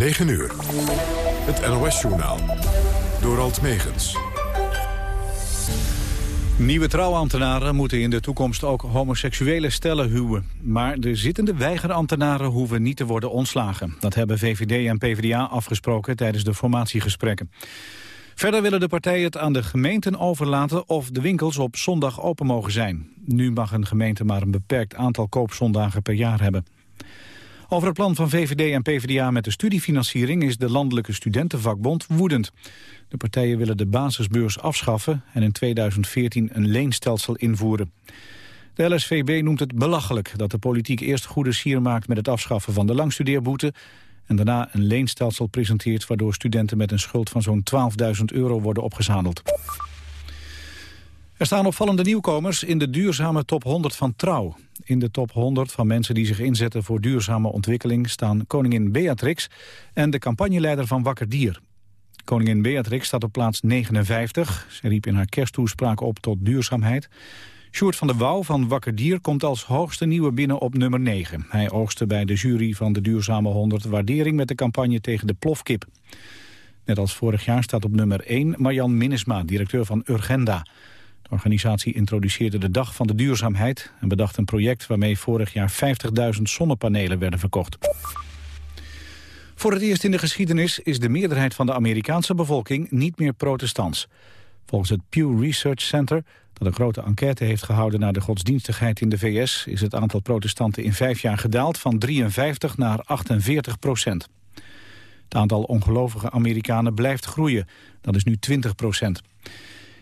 9 uur. Het NOS-journaal. Door Alt Megens. Nieuwe trouwambtenaren moeten in de toekomst ook homoseksuele stellen huwen. Maar de zittende weigerambtenaren hoeven niet te worden ontslagen. Dat hebben VVD en PvdA afgesproken tijdens de formatiegesprekken. Verder willen de partijen het aan de gemeenten overlaten of de winkels op zondag open mogen zijn. Nu mag een gemeente maar een beperkt aantal koopzondagen per jaar hebben. Over het plan van VVD en PvdA met de studiefinanciering is de Landelijke Studentenvakbond woedend. De partijen willen de basisbeurs afschaffen en in 2014 een leenstelsel invoeren. De LSVB noemt het belachelijk dat de politiek eerst goede sier maakt met het afschaffen van de langstudeerboete en daarna een leenstelsel presenteert waardoor studenten met een schuld van zo'n 12.000 euro worden opgezadeld. Er staan opvallende nieuwkomers in de duurzame top 100 van Trouw. In de top 100 van mensen die zich inzetten voor duurzame ontwikkeling... staan koningin Beatrix en de campagneleider van Wakker Dier. Koningin Beatrix staat op plaats 59. Ze riep in haar kersttoespraak op tot duurzaamheid. Sjoerd van der Wouw van Wakker Dier komt als hoogste nieuwe binnen op nummer 9. Hij oogste bij de jury van de Duurzame 100 waardering met de campagne tegen de plofkip. Net als vorig jaar staat op nummer 1 Marjan Minnesma, directeur van Urgenda. De organisatie introduceerde de Dag van de Duurzaamheid... en bedacht een project waarmee vorig jaar 50.000 zonnepanelen werden verkocht. Voor het eerst in de geschiedenis is de meerderheid van de Amerikaanse bevolking niet meer protestants. Volgens het Pew Research Center, dat een grote enquête heeft gehouden naar de godsdienstigheid in de VS, is het aantal protestanten in vijf jaar gedaald van 53 naar 48 procent. Het aantal ongelovige Amerikanen blijft groeien, dat is nu 20 procent.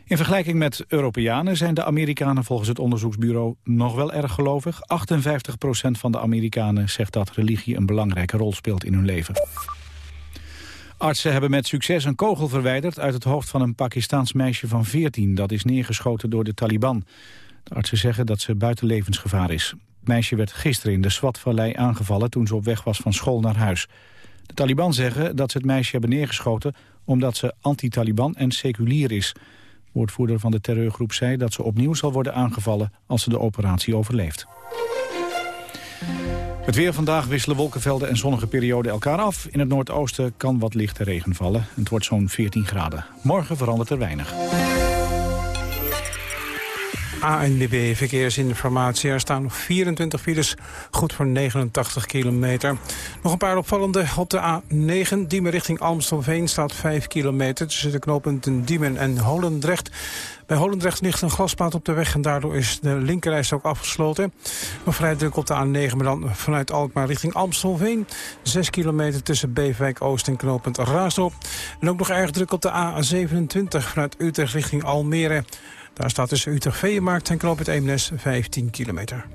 In vergelijking met Europeanen zijn de Amerikanen volgens het onderzoeksbureau nog wel erg gelovig. 58% van de Amerikanen zegt dat religie een belangrijke rol speelt in hun leven. Artsen hebben met succes een kogel verwijderd uit het hoofd van een Pakistaans meisje van 14. Dat is neergeschoten door de Taliban. De artsen zeggen dat ze buiten levensgevaar is. Het meisje werd gisteren in de Swatvallei aangevallen toen ze op weg was van school naar huis. De Taliban zeggen dat ze het meisje hebben neergeschoten omdat ze anti-Taliban en seculier is woordvoerder van de terreurgroep zei dat ze opnieuw zal worden aangevallen als ze de operatie overleeft. Het weer vandaag wisselen wolkenvelden en zonnige perioden elkaar af. In het noordoosten kan wat lichte regen vallen. Het wordt zo'n 14 graden. Morgen verandert er weinig. ANWB Verkeersinformatie. Er staan nog 24 files, goed voor 89 kilometer. Nog een paar opvallende op de A9. Diemen richting Almstelveen staat 5 kilometer... tussen de knooppunten Diemen en Holendrecht. Bij Holendrecht ligt een glasplaat op de weg... en daardoor is de linkerreis ook afgesloten. Nog vrij druk op de A9, maar dan vanuit Alkmaar richting Amstelveen. 6 kilometer tussen Beverwijk Oost en knooppunt Raasdorp. En ook nog erg druk op de A27 vanuit Utrecht richting Almere... Daar staat tussen Utrecht Veemarkt en Knoop het Eemnes 15 kilometer.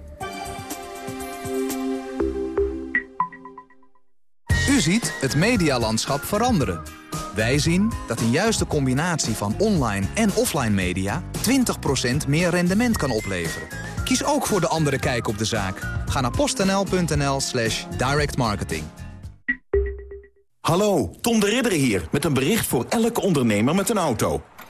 U ziet het medialandschap veranderen. Wij zien dat een juiste combinatie van online en offline media 20% meer rendement kan opleveren. Kies ook voor de andere kijk op de zaak. Ga naar postnl.nl slash directmarketing. Hallo, Tom de Ridder hier met een bericht voor elke ondernemer met een auto.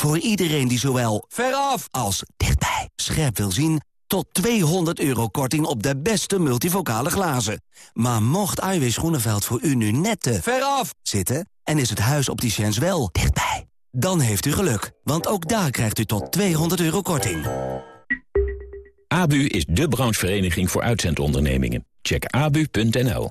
Voor iedereen die zowel veraf als dichtbij scherp wil zien... tot 200 euro korting op de beste multivocale glazen. Maar mocht Iwis Groeneveld voor u nu net te veraf zitten... en is het huis op die chance wel dichtbij... dan heeft u geluk, want ook daar krijgt u tot 200 euro korting. ABU is de branchevereniging voor uitzendondernemingen. Check abu.nl.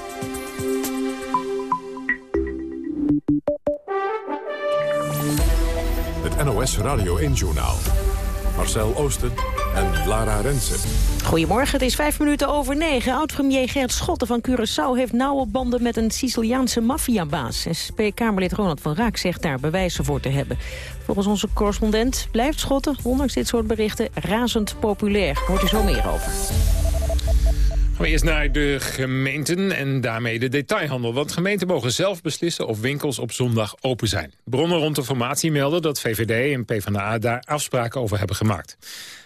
NOS Radio 1-journaal. Marcel Oosten en Lara Rensen. Goedemorgen, het is vijf minuten over negen. Oud-premier Gert Schotten van Curaçao heeft nauwe banden met een Siciliaanse maffiabaas. SP-Kamerlid Ronald van Raak zegt daar bewijzen voor te hebben. Volgens onze correspondent blijft Schotten, ondanks dit soort berichten, razend populair. Hoort u zo meer over. We eerst naar de gemeenten en daarmee de detailhandel. Want gemeenten mogen zelf beslissen of winkels op zondag open zijn. Bronnen rond de formatie melden dat VVD en PvdA daar afspraken over hebben gemaakt.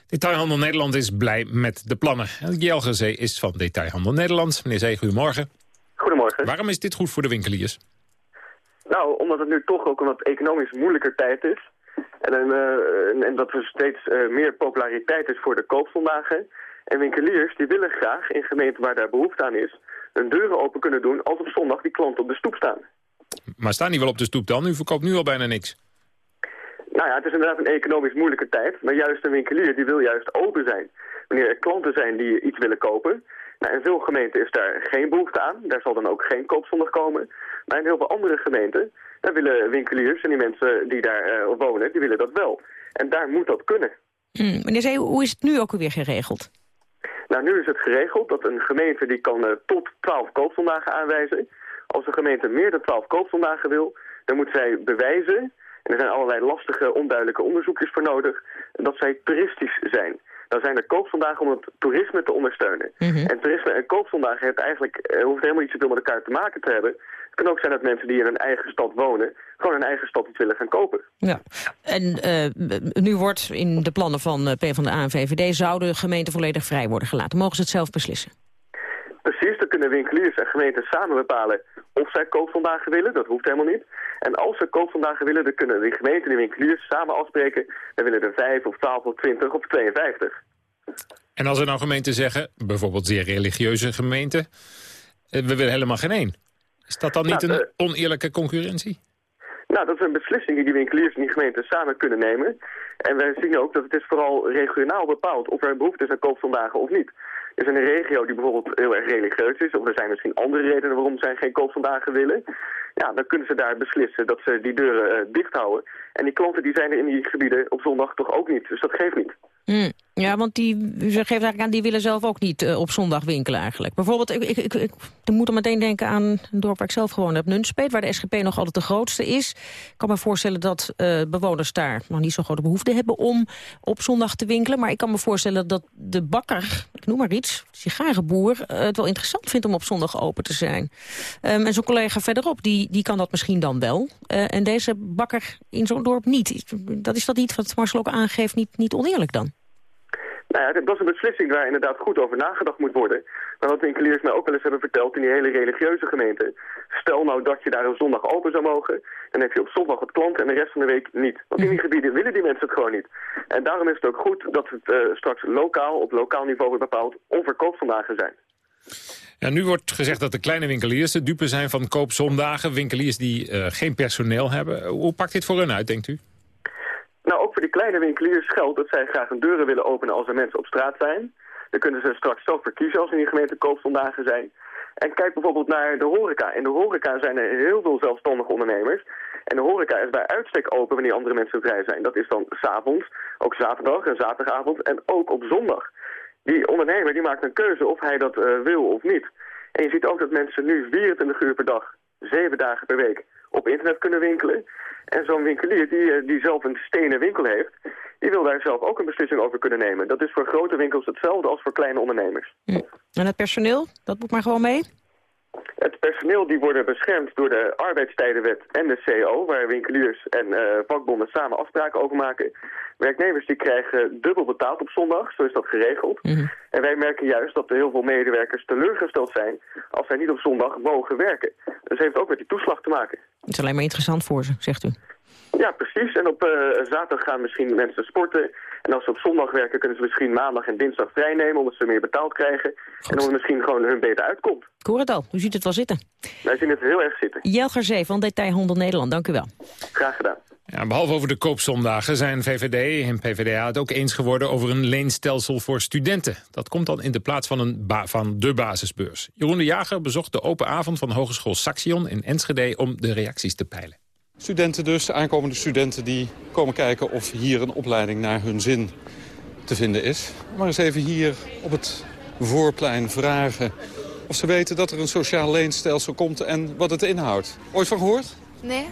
Detailhandel Nederland is blij met de plannen. Jelge Zee is van Detailhandel Nederland. Meneer Zee, goedemorgen. Goedemorgen. Waarom is dit goed voor de winkeliers? Nou, omdat het nu toch ook een wat economisch moeilijker tijd is. En, uh, en dat er steeds uh, meer populariteit is voor de koopzondagen. En winkeliers die willen graag in gemeenten waar daar behoefte aan is... hun deuren open kunnen doen als op zondag die klanten op de stoep staan. Maar staan die wel op de stoep dan? U verkoopt nu al bijna niks. Nou ja, het is inderdaad een economisch moeilijke tijd. Maar juist een winkelier die wil juist open zijn. Wanneer er klanten zijn die iets willen kopen. Nou, in veel gemeenten is daar geen behoefte aan. Daar zal dan ook geen koopzondag komen. Maar in heel veel andere gemeenten... daar willen winkeliers en die mensen die daar uh, wonen, die willen dat wel. En daar moet dat kunnen. Hmm, meneer Zee, hoe is het nu ook alweer geregeld? Nou, nu is het geregeld dat een gemeente die kan uh, tot 12 koopzondagen aanwijzen. Als een gemeente meer dan 12 koopzondagen wil, dan moet zij bewijzen... en er zijn allerlei lastige, onduidelijke onderzoekjes voor nodig... dat zij toeristisch zijn. Dan zijn er koopzondagen om het toerisme te ondersteunen. Mm -hmm. En toerisme en koopzondagen heeft eigenlijk, uh, hoeft helemaal niet zoveel met elkaar te maken te hebben. Het kan ook zijn dat mensen die in een eigen stad wonen... gewoon een eigen stad iets willen gaan kopen. Ja. En uh, nu wordt in de plannen van PvdA en VVD... zou de gemeente volledig vrij worden gelaten. Mogen ze het zelf beslissen? Precies, dan kunnen winkeliers en gemeenten samen bepalen... of zij koopvandagen willen, dat hoeft helemaal niet. En als ze koopvandagen willen, dan kunnen de gemeente en de winkeliers samen afspreken... dan willen er 5 of 12 of 20 of 52. En als er nou gemeenten zeggen, bijvoorbeeld zeer religieuze gemeenten... we willen helemaal geen één. Is dat dan niet nou, een oneerlijke concurrentie? Nou, dat is een beslissing die winkeliers en die gemeenten samen kunnen nemen. En wij zien ook dat het is vooral regionaal bepaald of er behoefte is aan koopzondagen of niet. is in een regio die bijvoorbeeld heel erg religieus is, of er zijn misschien andere redenen waarom zij geen koopzondagen willen. Ja, dan kunnen ze daar beslissen dat ze die deuren uh, dicht houden. En die klanten die zijn er in die gebieden op zondag toch ook niet, dus dat geeft niet. Mm. Ja, want die, geeft eigenlijk aan, die willen zelf ook niet uh, op zondag winkelen eigenlijk. Bijvoorbeeld, ik, ik, ik, ik moet er meteen denken aan een dorp waar ik zelf gewoond heb, Nunspeet, waar de SGP nog altijd de grootste is. Ik kan me voorstellen dat uh, bewoners daar nog niet zo'n grote behoefte hebben om op zondag te winkelen. Maar ik kan me voorstellen dat de bakker, ik noem maar iets, sigarenboer, uh, het wel interessant vindt om op zondag open te zijn. Um, en zo'n collega verderop, die, die kan dat misschien dan wel. en deze bakker in zo'n dorp niet. Dat is dat niet wat Marcel ook aangeeft, niet, niet oneerlijk dan? Nou ja, dat is een beslissing waar inderdaad goed over nagedacht moet worden. Maar wat winkeliers mij ook wel eens hebben verteld in die hele religieuze gemeente. Stel nou dat je daar een zondag open zou mogen, dan heb je op zondag wat klanten en de rest van de week niet. Want in die gebieden willen die mensen het gewoon niet. En daarom is het ook goed dat het uh, straks lokaal, op lokaal niveau wordt bepaald, onverkoopzondagen zijn. Ja, nu wordt gezegd dat de kleine winkeliers de dupe zijn van koopzondagen. Winkeliers die uh, geen personeel hebben. Hoe pakt dit voor hun uit, denkt u? Nou, ook voor die kleine winkeliers geldt dat zij graag hun deuren willen openen als er mensen op straat zijn. Dan kunnen ze straks zelf verkiezen als in die gemeente koopzondagen zijn. En kijk bijvoorbeeld naar de horeca. In de horeca zijn er heel veel zelfstandige ondernemers. En de horeca is bij uitstek open wanneer andere mensen vrij zijn. Dat is dan s'avonds, ook zaterdag en zaterdagavond en ook op zondag. Die ondernemer die maakt een keuze of hij dat uh, wil of niet. En je ziet ook dat mensen nu 24 uur per dag, 7 dagen per week op internet kunnen winkelen. En zo'n winkelier die, die zelf een stenen winkel heeft, die wil daar zelf ook een beslissing over kunnen nemen. Dat is voor grote winkels hetzelfde als voor kleine ondernemers. Hm. En het personeel, dat moet maar gewoon mee? Het personeel die worden beschermd door de arbeidstijdenwet en de CO, waar winkeliers en uh, vakbonden samen afspraken over maken. Werknemers die krijgen dubbel betaald op zondag, zo is dat geregeld. Mm -hmm. En wij merken juist dat er heel veel medewerkers teleurgesteld zijn als zij niet op zondag mogen werken. Dus heeft ook met die toeslag te maken. Het is alleen maar interessant voor ze, zegt u. Ja, precies. En op uh, zaterdag gaan misschien mensen sporten. En als ze op zondag werken, kunnen ze misschien maandag en dinsdag vrij nemen... omdat ze meer betaald krijgen. En omdat het misschien gewoon hun beter uitkomt. Ik hoor het al. U ziet het wel zitten. Wij zien het heel erg zitten. Jelger Zee van Detailhandel Nederland, dank u wel. Graag gedaan. Ja, behalve over de koopzondagen zijn VVD en PvdA het ook eens geworden over een leenstelsel voor studenten. Dat komt dan in de plaats van, een van de basisbeurs. Jeroen de Jager bezocht de open avond van Hogeschool Saxion in Enschede om de reacties te peilen. Studenten dus, aankomende studenten die komen kijken of hier een opleiding naar hun zin te vinden is. Maar eens even hier op het voorplein vragen of ze weten dat er een sociaal leenstelsel komt en wat het inhoudt. Ooit van gehoord? Nee.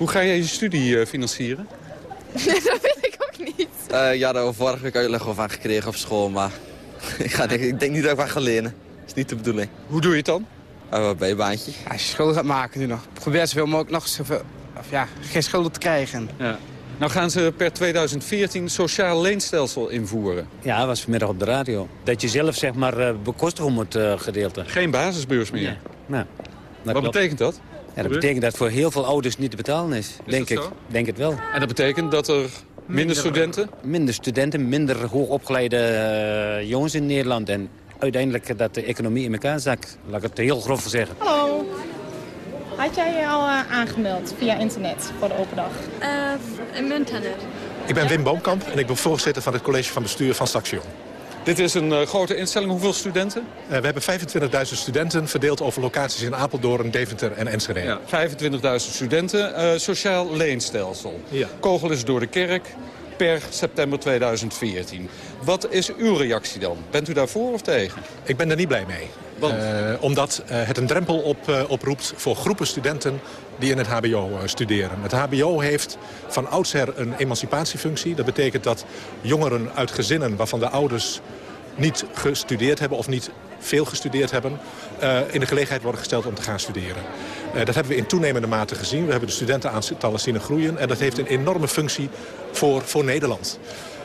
Hoe ga jij je studie uh, financieren? Nee, dat weet ik ook niet. Uh, ja, daar vorige week uitleg over aan gekregen op school, maar ik, ga, ik denk niet dat ik wat ga leren. Dat is niet de bedoeling. Hoe doe je het dan? Uh, een bijbaantje. Ja, als je schulden gaat maken nu nog. Probeer zoveel mogelijk nog zoveel, of ja, geen schulden te krijgen. Ja. Nou gaan ze per 2014 sociaal leenstelsel invoeren. Ja, dat was vanmiddag op de radio. Dat je zelf zeg maar bekostigen moet uh, gedeelte. Geen basisbeurs meer? Nee. Nou, Wat klopt. betekent dat? Ja, dat betekent dat voor heel veel ouders niet te betalen is. is denk ik. Zo? Denk het wel. En dat betekent dat er minder, minder studenten? Minder studenten, minder hoogopgeleide uh, jongens in Nederland. En uiteindelijk dat de economie in elkaar zakt. Laat ik het heel grof zeggen. Hallo. Had jij je al uh, aangemeld via internet voor de open dag? Uh, internet. Ik ben Wim Boomkamp en ik ben voorzitter van het college van bestuur van Saxion. Dit is een uh, grote instelling. Hoeveel studenten? Uh, we hebben 25.000 studenten verdeeld over locaties in Apeldoorn, Deventer en Enschede. Ja, 25.000 studenten. Uh, sociaal leenstelsel. Ja. Kogel is door de kerk per september 2014. Wat is uw reactie dan? Bent u daar voor of tegen? Ik ben er niet blij mee. Want? omdat het een drempel op, oproept voor groepen studenten die in het hbo studeren. Het hbo heeft van oudsher een emancipatiefunctie. Dat betekent dat jongeren uit gezinnen waarvan de ouders niet gestudeerd hebben of niet veel gestudeerd hebben... Uh, in de gelegenheid worden gesteld om te gaan studeren. Uh, dat hebben we in toenemende mate gezien. We hebben de studentenaantallen zien groeien. En dat heeft een enorme functie voor, voor Nederland.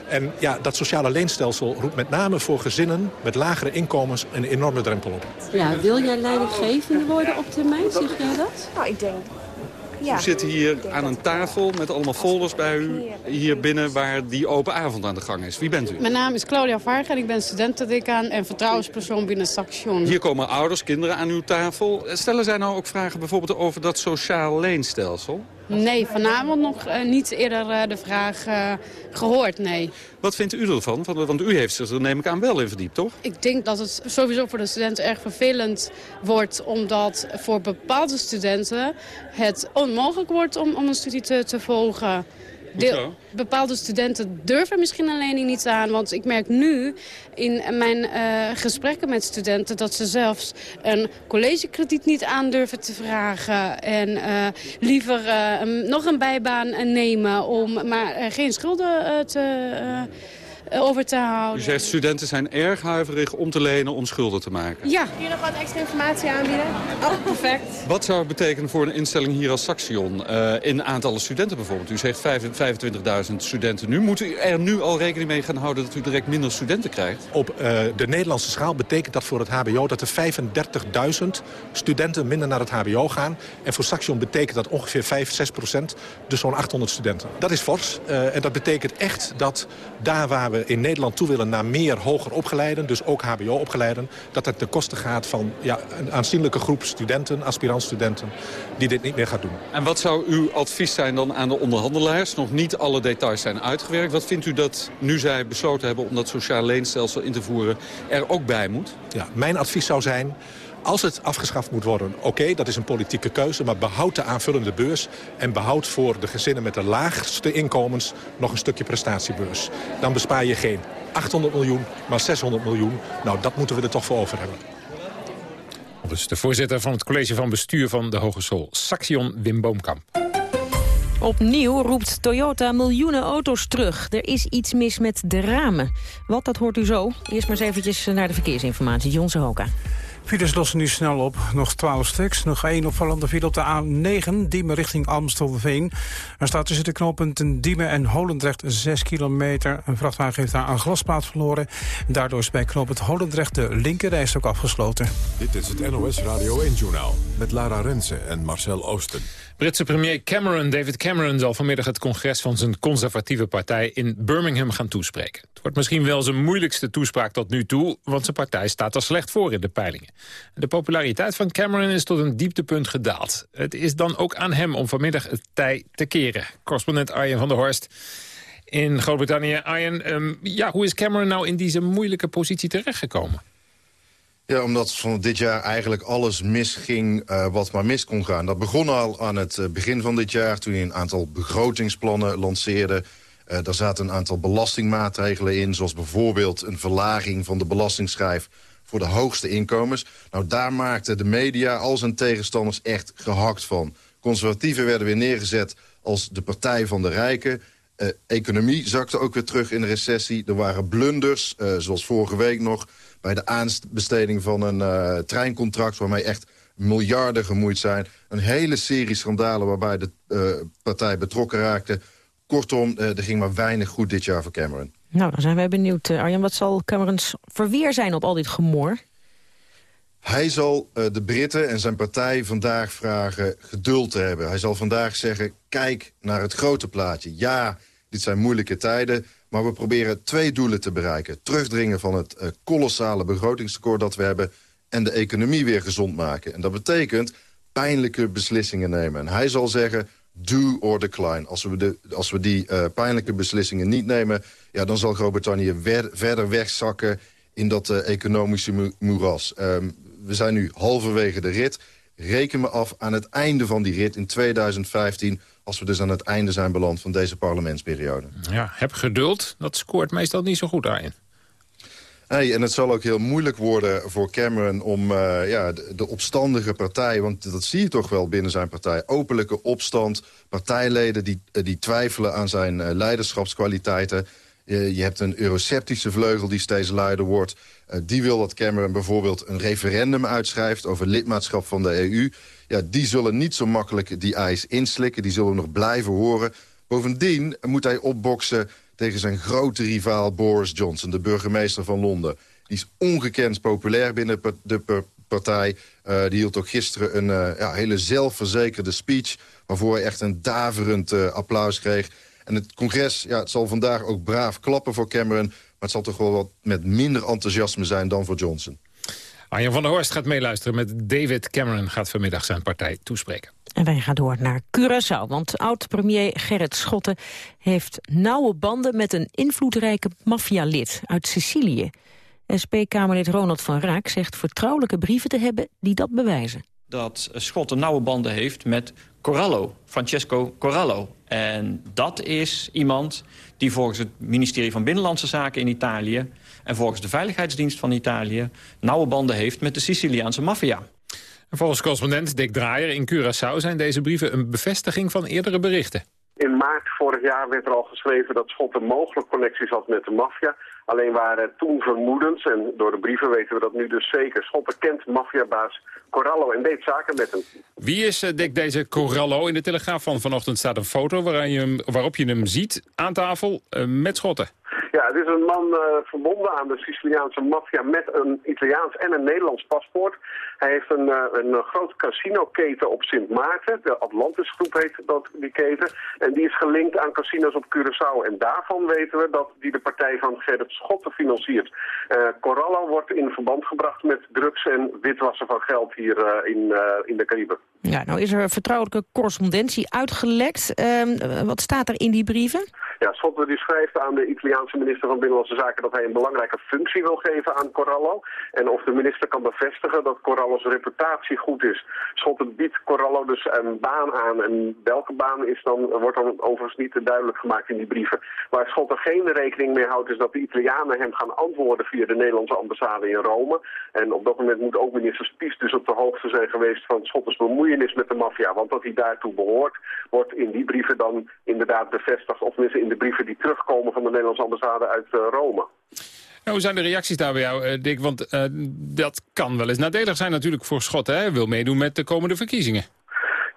En ja, dat sociale leenstelsel roept met name voor gezinnen met lagere inkomens een enorme drempel op. Ja, wil jij leidinggevende worden op termijn, zeg jij dat? Nou, ik denk ja. U zit hier aan een tafel met allemaal folders bij u hier binnen waar die open avond aan de gang is. Wie bent u? Mijn naam is Claudia Varga en ik ben studentendecaan en vertrouwenspersoon binnen Saxion. Hier komen ouders, kinderen aan uw tafel. Stellen zij nou ook vragen bijvoorbeeld over dat sociaal leenstelsel? Nee, vanavond nog uh, niet eerder uh, de vraag uh, gehoord, nee. Wat vindt u ervan? Want u heeft zich er neem ik aan wel in verdiept, toch? Ik denk dat het sowieso voor de studenten erg vervelend wordt... omdat voor bepaalde studenten het onmogelijk wordt om, om een studie te, te volgen. Deel, bepaalde studenten durven misschien een lening niet aan. Want ik merk nu in mijn uh, gesprekken met studenten... dat ze zelfs een collegekrediet niet aandurven te vragen. En uh, liever uh, nog een bijbaan nemen om maar geen schulden te over te houden. U zegt studenten zijn erg huiverig om te lenen om schulden te maken. Ja. Kun je nog wat extra informatie aanbieden? Oh, perfect. Wat zou het betekenen voor een instelling hier als Saxion? Uh, in aantallen studenten bijvoorbeeld. U zegt 25.000 studenten nu. Moet u er nu al rekening mee gaan houden dat u direct minder studenten krijgt? Op uh, de Nederlandse schaal betekent dat voor het hbo dat er 35.000 studenten minder naar het hbo gaan. En voor Saxion betekent dat ongeveer 5, 6 procent. Dus zo'n 800 studenten. Dat is fors. Uh, en dat betekent echt dat daar waar we in Nederland toe willen naar meer hoger opgeleiden, dus ook hbo-opgeleiden, dat het ten koste gaat van ja, een aanzienlijke groep studenten, aspirantstudenten, die dit niet meer gaat doen. En wat zou uw advies zijn dan aan de onderhandelaars? Nog niet alle details zijn uitgewerkt. Wat vindt u dat nu zij besloten hebben om dat sociaal leenstelsel in te voeren er ook bij moet? Ja, mijn advies zou zijn, als het afgeschaft moet worden, oké, okay, dat is een politieke keuze... maar behoud de aanvullende beurs en behoud voor de gezinnen met de laagste inkomens... nog een stukje prestatiebeurs. Dan bespaar je geen 800 miljoen, maar 600 miljoen. Nou, dat moeten we er toch voor over hebben. Dus de voorzitter van het college van bestuur van de Hogeschool Saxion Wim Boomkamp. Opnieuw roept Toyota miljoenen auto's terug. Er is iets mis met de ramen. Wat, dat hoort u zo. Eerst maar eens eventjes naar de verkeersinformatie. Jonse Hoka. Files lossen nu snel op. Nog 12 stuks. Nog één opvallende file op de A9, Diemen richting Amstelveen. Er staat tussen de knooppunten Diemen en Holendrecht 6 kilometer. Een vrachtwagen heeft daar een glasplaat verloren. Daardoor is bij knooppunt Holendrecht de linkerreis ook afgesloten. Dit is het NOS Radio 1-journaal met Lara Rensen en Marcel Oosten. Britse premier Cameron, David Cameron, zal vanmiddag het congres van zijn conservatieve partij in Birmingham gaan toespreken. Het wordt misschien wel zijn moeilijkste toespraak tot nu toe, want zijn partij staat er slecht voor in de peilingen. De populariteit van Cameron is tot een dieptepunt gedaald. Het is dan ook aan hem om vanmiddag het tij te keren. Correspondent Arjen van der Horst in Groot-Brittannië. Arjen, um, ja, hoe is Cameron nou in deze moeilijke positie terechtgekomen? Ja, omdat van dit jaar eigenlijk alles misging uh, wat maar mis kon gaan. Dat begon al aan het uh, begin van dit jaar toen hij een aantal begrotingsplannen lanceerde. Uh, daar zaten een aantal belastingmaatregelen in... zoals bijvoorbeeld een verlaging van de belastingschijf voor de hoogste inkomens. Nou, daar maakten de media al zijn tegenstanders echt gehakt van. Conservatieven werden weer neergezet als de partij van de rijken. Uh, economie zakte ook weer terug in de recessie. Er waren blunders, zoals vorige week nog... bij de aanbesteding van een uh, treincontract... waarmee echt miljarden gemoeid zijn. Een hele serie schandalen waarbij de partij betrokken raakte. Kortom, er ging maar weinig goed dit jaar voor Cameron. Nou, dan zijn wij benieuwd. Arjan, wat zal Camerons verweer zijn op al dit gemor? Hij zal uh, de Britten en zijn partij vandaag vragen geduld te hebben. Hij zal vandaag zeggen, kijk naar het grote plaatje. Ja, dit zijn moeilijke tijden, maar we proberen twee doelen te bereiken. Terugdringen van het uh, kolossale begrotingstekort dat we hebben... en de economie weer gezond maken. En dat betekent pijnlijke beslissingen nemen. En hij zal zeggen, do or decline. Als we, de, als we die uh, pijnlijke beslissingen niet nemen... Ja, dan zal Groot-Brittannië verder wegzakken in dat uh, economische mo moeras. Um, we zijn nu halverwege de rit. Reken me af aan het einde van die rit in 2015... als we dus aan het einde zijn beland van deze parlementsperiode. Ja, heb geduld. Dat scoort meestal niet zo goed daarin. En het zal ook heel moeilijk worden voor Cameron om uh, ja, de, de, opstandige partij... want dat zie je toch wel binnen zijn partij. Openlijke opstand, partijleden die, die twijfelen aan zijn uh, leiderschapskwaliteiten... Je, je hebt een euroceptische vleugel die steeds luider wordt. Uh, die wil dat Cameron bijvoorbeeld een referendum uitschrijft... over lidmaatschap van de EU. Ja, die zullen niet zo makkelijk die eis inslikken. Die zullen nog blijven horen. Bovendien moet hij opboksen tegen zijn grote rivaal Boris Johnson... de burgemeester van Londen. Die is ongekend populair binnen de partij. Uh, die hield ook gisteren een ja, hele zelfverzekerde speech... waarvoor hij echt een daverend applaus kreeg... En het congres ja, het zal vandaag ook braaf klappen voor Cameron... maar het zal toch wel wat met minder enthousiasme zijn dan voor Johnson. Arjen van der Horst gaat meeluisteren met David Cameron... gaat vanmiddag zijn partij toespreken. En wij gaan door naar Curaçao, want oud-premier Gerrit Schotten... heeft nauwe banden met een invloedrijke maffialid uit Sicilië. SP-Kamerlid Ronald van Raak zegt vertrouwelijke brieven te hebben die dat bewijzen. Dat Schotten nauwe banden heeft met Corallo, Francesco Corallo. En dat is iemand die volgens het ministerie van Binnenlandse Zaken in Italië... en volgens de Veiligheidsdienst van Italië... nauwe banden heeft met de Siciliaanse maffia. Volgens correspondent Dick Draaier in Curaçao zijn deze brieven een bevestiging van eerdere berichten. In maart vorig jaar werd er al geschreven dat Schotten mogelijk connecties had met de maffia. Alleen waren toen vermoedens, en door de brieven weten we dat nu dus zeker. Schotten kent maffiabaas Corallo en deed zaken met hem. Wie is uh, Dick deze Corallo? In de Telegraaf van vanochtend staat een foto je hem, waarop je hem ziet aan tafel uh, met Schotten. Ja, het is een man uh, verbonden aan de Siciliaanse maffia met een Italiaans en een Nederlands paspoort. Hij heeft een, uh, een grote casinoketen op Sint Maarten. De Atlantis Groep heet dat, die keten. En die is gelinkt aan casino's op Curaçao. En daarvan weten we dat die de partij van Gerrit Schotten financiert. Uh, Corallo wordt in verband gebracht met drugs en witwassen van geld hier in, in de Cariben. Ja, nou is er vertrouwelijke correspondentie uitgelekt. Ehm, wat staat er in die brieven? Ja, Schotten schrijft aan de Italiaanse minister van Binnenlandse Zaken dat hij een belangrijke functie wil geven aan Corallo. En of de minister kan bevestigen dat Corallo's reputatie goed is. Schotten biedt Corallo dus een baan aan. En welke baan is dan, wordt dan overigens niet duidelijk gemaakt in die brieven. Waar Schotten geen rekening mee houdt is dat de Italianen hem gaan antwoorden via de Nederlandse ambassade in Rome. En op dat moment moet ook minister Spies dus op de hoogte zijn geweest van Schottens bemoeienis met de maffia. Want dat hij daartoe behoort, wordt in die brieven dan inderdaad bevestigd. Of in de brieven die terugkomen van de Nederlandse ambassade uit uh, Rome. Hoe zijn de reacties daar bij jou, uh, Dick? Want uh, dat kan wel eens nadelig zijn natuurlijk voor Schot. Hij wil meedoen met de komende verkiezingen.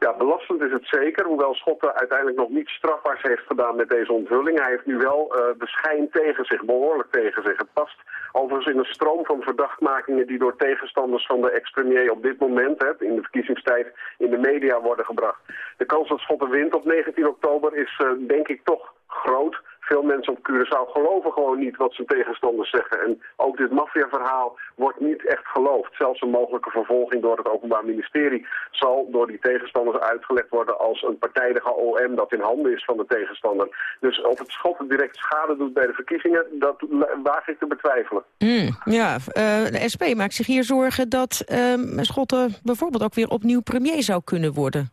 Ja, belastend is het zeker, hoewel Schotten uiteindelijk nog niets strafbaars heeft gedaan met deze onthulling. Hij heeft nu wel uh, de schijn tegen zich, behoorlijk tegen zich. Het past overigens in een stroom van verdachtmakingen die door tegenstanders van de ex-premier op dit moment, in de verkiezingstijd, in de media worden gebracht. De kans dat Schotten wint op 19 oktober is uh, denk ik toch groot veel mensen op Curaçao geloven gewoon niet wat zijn tegenstanders zeggen. En ook dit maffiaverhaal wordt niet echt geloofd. Zelfs een mogelijke vervolging door het Openbaar Ministerie zal door die tegenstanders uitgelegd worden als een partijdige OM dat in handen is van de tegenstander. Dus of het schot direct schade doet bij de verkiezingen, dat waag ik te betwijfelen. Mm, ja, uh, de SP maakt zich hier zorgen dat uh, Schotten bijvoorbeeld ook weer opnieuw premier zou kunnen worden.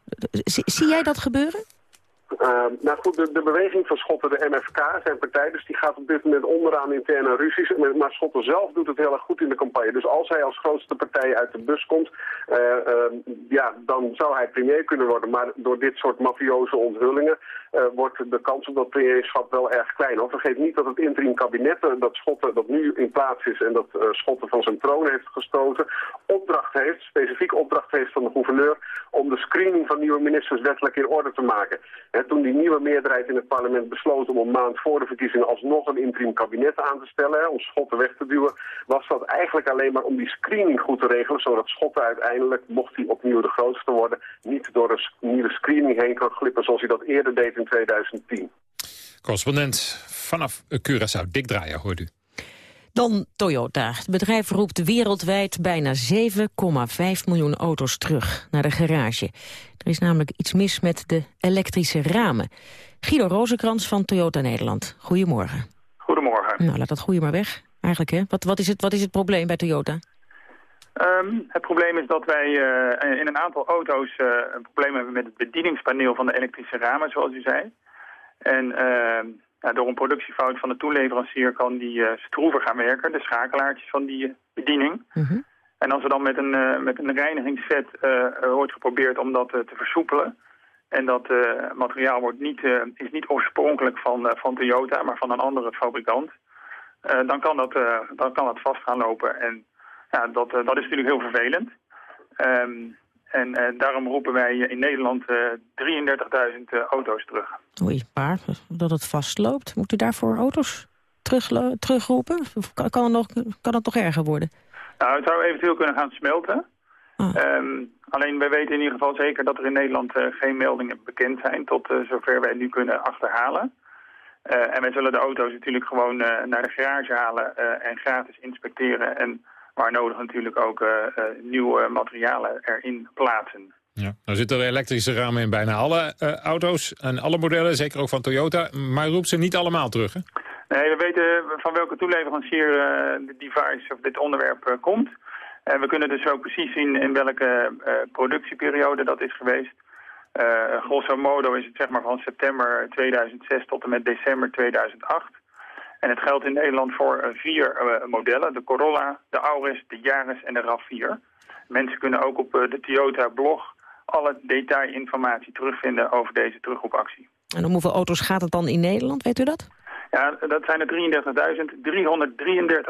zie jij dat gebeuren? Uh, nou goed, de, beweging van Schotten, de MFK, zijn partij, dus die gaat op dit moment onderaan interne ruzies. Maar Schotten zelf doet het heel erg goed in de campagne. Dus als hij als grootste partij uit de bus komt, uh, uh, ja, dan zou hij premier kunnen worden. Maar door dit soort mafioze onthullingen wordt de kans op dat premierschap wel erg klein. Hoor. Vergeet niet dat het interim kabinet, dat Schotten dat nu in plaats is en dat Schotten van zijn troon heeft gestoten, opdracht heeft, specifiek opdracht heeft van de gouverneur, om de screening van nieuwe ministers wettelijk in orde te maken toen die nieuwe meerderheid in het parlement besloot om een maand voor de verkiezingen alsnog een interim kabinet aan te stellen, om Schotten weg te duwen, was dat eigenlijk alleen maar om die screening goed te regelen, zodat Schotten uiteindelijk, mocht hij opnieuw de grootste worden, niet door een nieuwe screening heen kan glippen zoals hij dat eerder deed in 2010. Correspondent vanaf Curaçao, Dick Draaier, hoort u. Dan Toyota. Het bedrijf roept wereldwijd bijna 7,5 miljoen auto's terug naar de garage. Er is namelijk iets mis met de elektrische ramen. Guido Rozenkrans van Toyota Nederland. Goedemorgen. Goedemorgen. Nou, laat dat goede maar weg. Eigenlijk, hè? Wat, wat, is, het, wat is het probleem bij Toyota? Um, het probleem is dat wij uh, in een aantal auto's uh, een probleem hebben met het bedieningspaneel van de elektrische ramen, zoals u zei. En uh, ja, door een productiefout van de toeleverancier kan die uh, stroever gaan werken, de schakelaartjes van die bediening. Mm en als er dan met een, uh, met een reinigingsvet wordt geprobeerd om dat te versoepelen... en dat materiaal wordt niet, is niet oorspronkelijk van, van Toyota, maar van een andere fabrikant... dan, kan dat, dan kan dat vast gaan lopen. En ja, dat, dat is natuurlijk heel vervelend. Um, en daarom roepen wij in Nederland 33.000 auto's terug. Oei, maar dat het vastloopt. Moet u daarvoor auto's terug, terugroepen? Of kan, het nog, kan het nog erger worden? Nou, het zou eventueel kunnen gaan smelten. Oh. Um, alleen wij weten in ieder geval zeker dat er in Nederland uh, geen meldingen bekend zijn... tot uh, zover wij nu kunnen achterhalen. Uh, en wij zullen de auto's natuurlijk gewoon naar de garage halen en gratis inspecteren... en waar nodig natuurlijk ook nieuwe materialen erin plaatsen. Ja. Nou zitten er elektrische ramen in bijna alle auto's en alle modellen, zeker ook van Toyota. Maar roept ze niet allemaal terug, hè? Nee, we weten van welke toeleverancier uh, de device of dit onderwerp komt. En we kunnen dus ook precies zien in welke productieperiode dat is geweest. grosso modo is het zeg maar van september 2006 tot en met december 2008. En het geldt in Nederland voor vier modellen. De Corolla, de Auris, de Yaris en de RAV4. Mensen kunnen ook op de Toyota blog alle detailinformatie terugvinden over deze terugroepactie. En om hoeveel auto's gaat het dan in Nederland, weet u dat? Ja, dat zijn er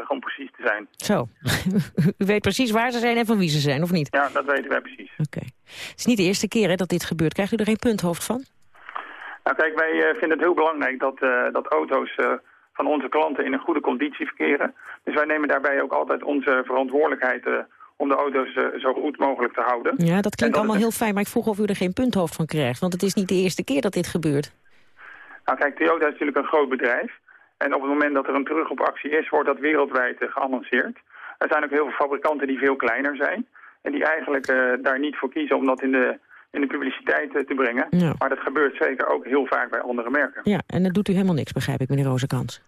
33.333 om precies te zijn. Zo. U weet precies waar ze zijn en van wie ze zijn, of niet? Ja, dat weten wij precies. Oké. Het is niet de eerste keer hè, dat dit gebeurt. Krijgt u er geen punthoofd van? Nou kijk, wij uh, vinden het heel belangrijk dat, uh, dat auto's uh, van onze klanten in een goede conditie verkeren. Dus wij nemen daarbij ook altijd onze verantwoordelijkheid om de auto's zo goed mogelijk te houden. Ja, dat klinkt allemaal heel fijn, maar ik vroeg of u er geen punthoofd van krijgt. Want het is niet de eerste keer dat dit gebeurt. Nou kijk, Toyota is natuurlijk een groot bedrijf. En op het moment dat er een terugopactie is, wordt dat wereldwijd uh, geannonceerd. Er zijn ook heel veel fabrikanten die veel kleiner zijn. En die eigenlijk daar niet voor kiezen om dat in de, in de publiciteit uh, te brengen. Ja. Maar dat gebeurt zeker ook heel vaak bij andere merken. Ja, en dat doet u helemaal niks, begrijp ik, meneer Rozekans.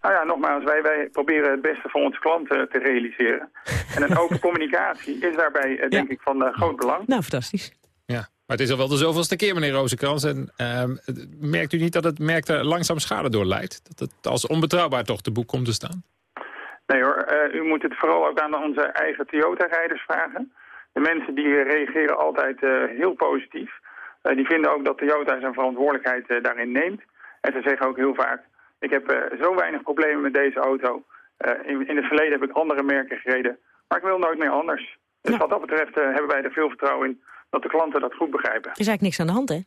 Nou ja, nogmaals, wij, wij proberen het beste voor onze klanten te realiseren. En een open communicatie is daarbij, denk ik, van groot belang. Nou, fantastisch. Ja, maar het is al wel de zoveelste keer, meneer Rozenkrans. En uh, merkt u niet dat het merk er langzaam schade door leidt? Dat het als onbetrouwbaar toch te boek komt te staan? Nee hoor, uh, u moet het vooral ook aan onze eigen Toyota-rijders vragen. De mensen die reageren altijd uh, heel positief. Uh, die vinden ook dat Toyota zijn verantwoordelijkheid daarin neemt. En ze zeggen ook heel vaak, ik heb zo weinig problemen met deze auto. In, in, het verleden heb ik andere merken gereden, maar ik wil nooit meer anders. Dus ja. wat dat betreft hebben wij er veel vertrouwen in dat de klanten dat goed begrijpen. Er is eigenlijk niks aan de hand, hè?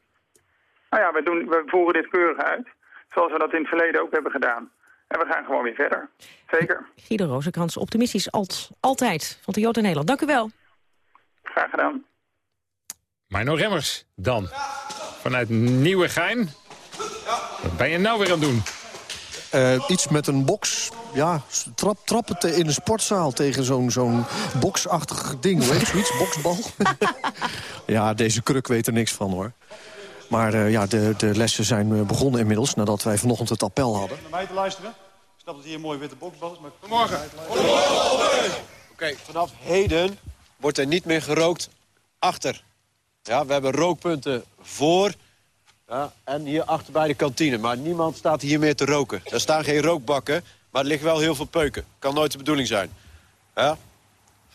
Nou ja, we, doen, we voeren dit keurig uit, zoals we dat in het verleden ook hebben gedaan. En we gaan gewoon weer verder. Zeker. Guido Rozenkrans, optimistisch alt, altijd van Toyota Nederland. Dank u wel. Graag gedaan. Mino Remmers dan. Vanuit Nieuwegein. Wat ben je nou weer aan het doen? Uh, iets met een box. Ja, trap, trappen te, in een sportzaal tegen zo'n zo'n boxachtig ding. Hoe heet zoiets? Boksbal? ja, deze kruk weet er niks van, hoor. Maar uh, ja, de, de lessen zijn uh, begonnen inmiddels... nadat wij vanochtend het appel hadden. Naar mij te luisteren. Ik snap dat hier een mooie witte boksbal is, maar... Goedemorgen. Oké, okay, vanaf heden wordt er niet meer gerookt achter. Ja, we hebben rookpunten voor ja, en hier achter bij de kantine. Maar niemand staat hier meer te roken. Er staan geen rookbakken, maar er liggen wel heel veel peuken. Kan nooit de bedoeling zijn. Ja?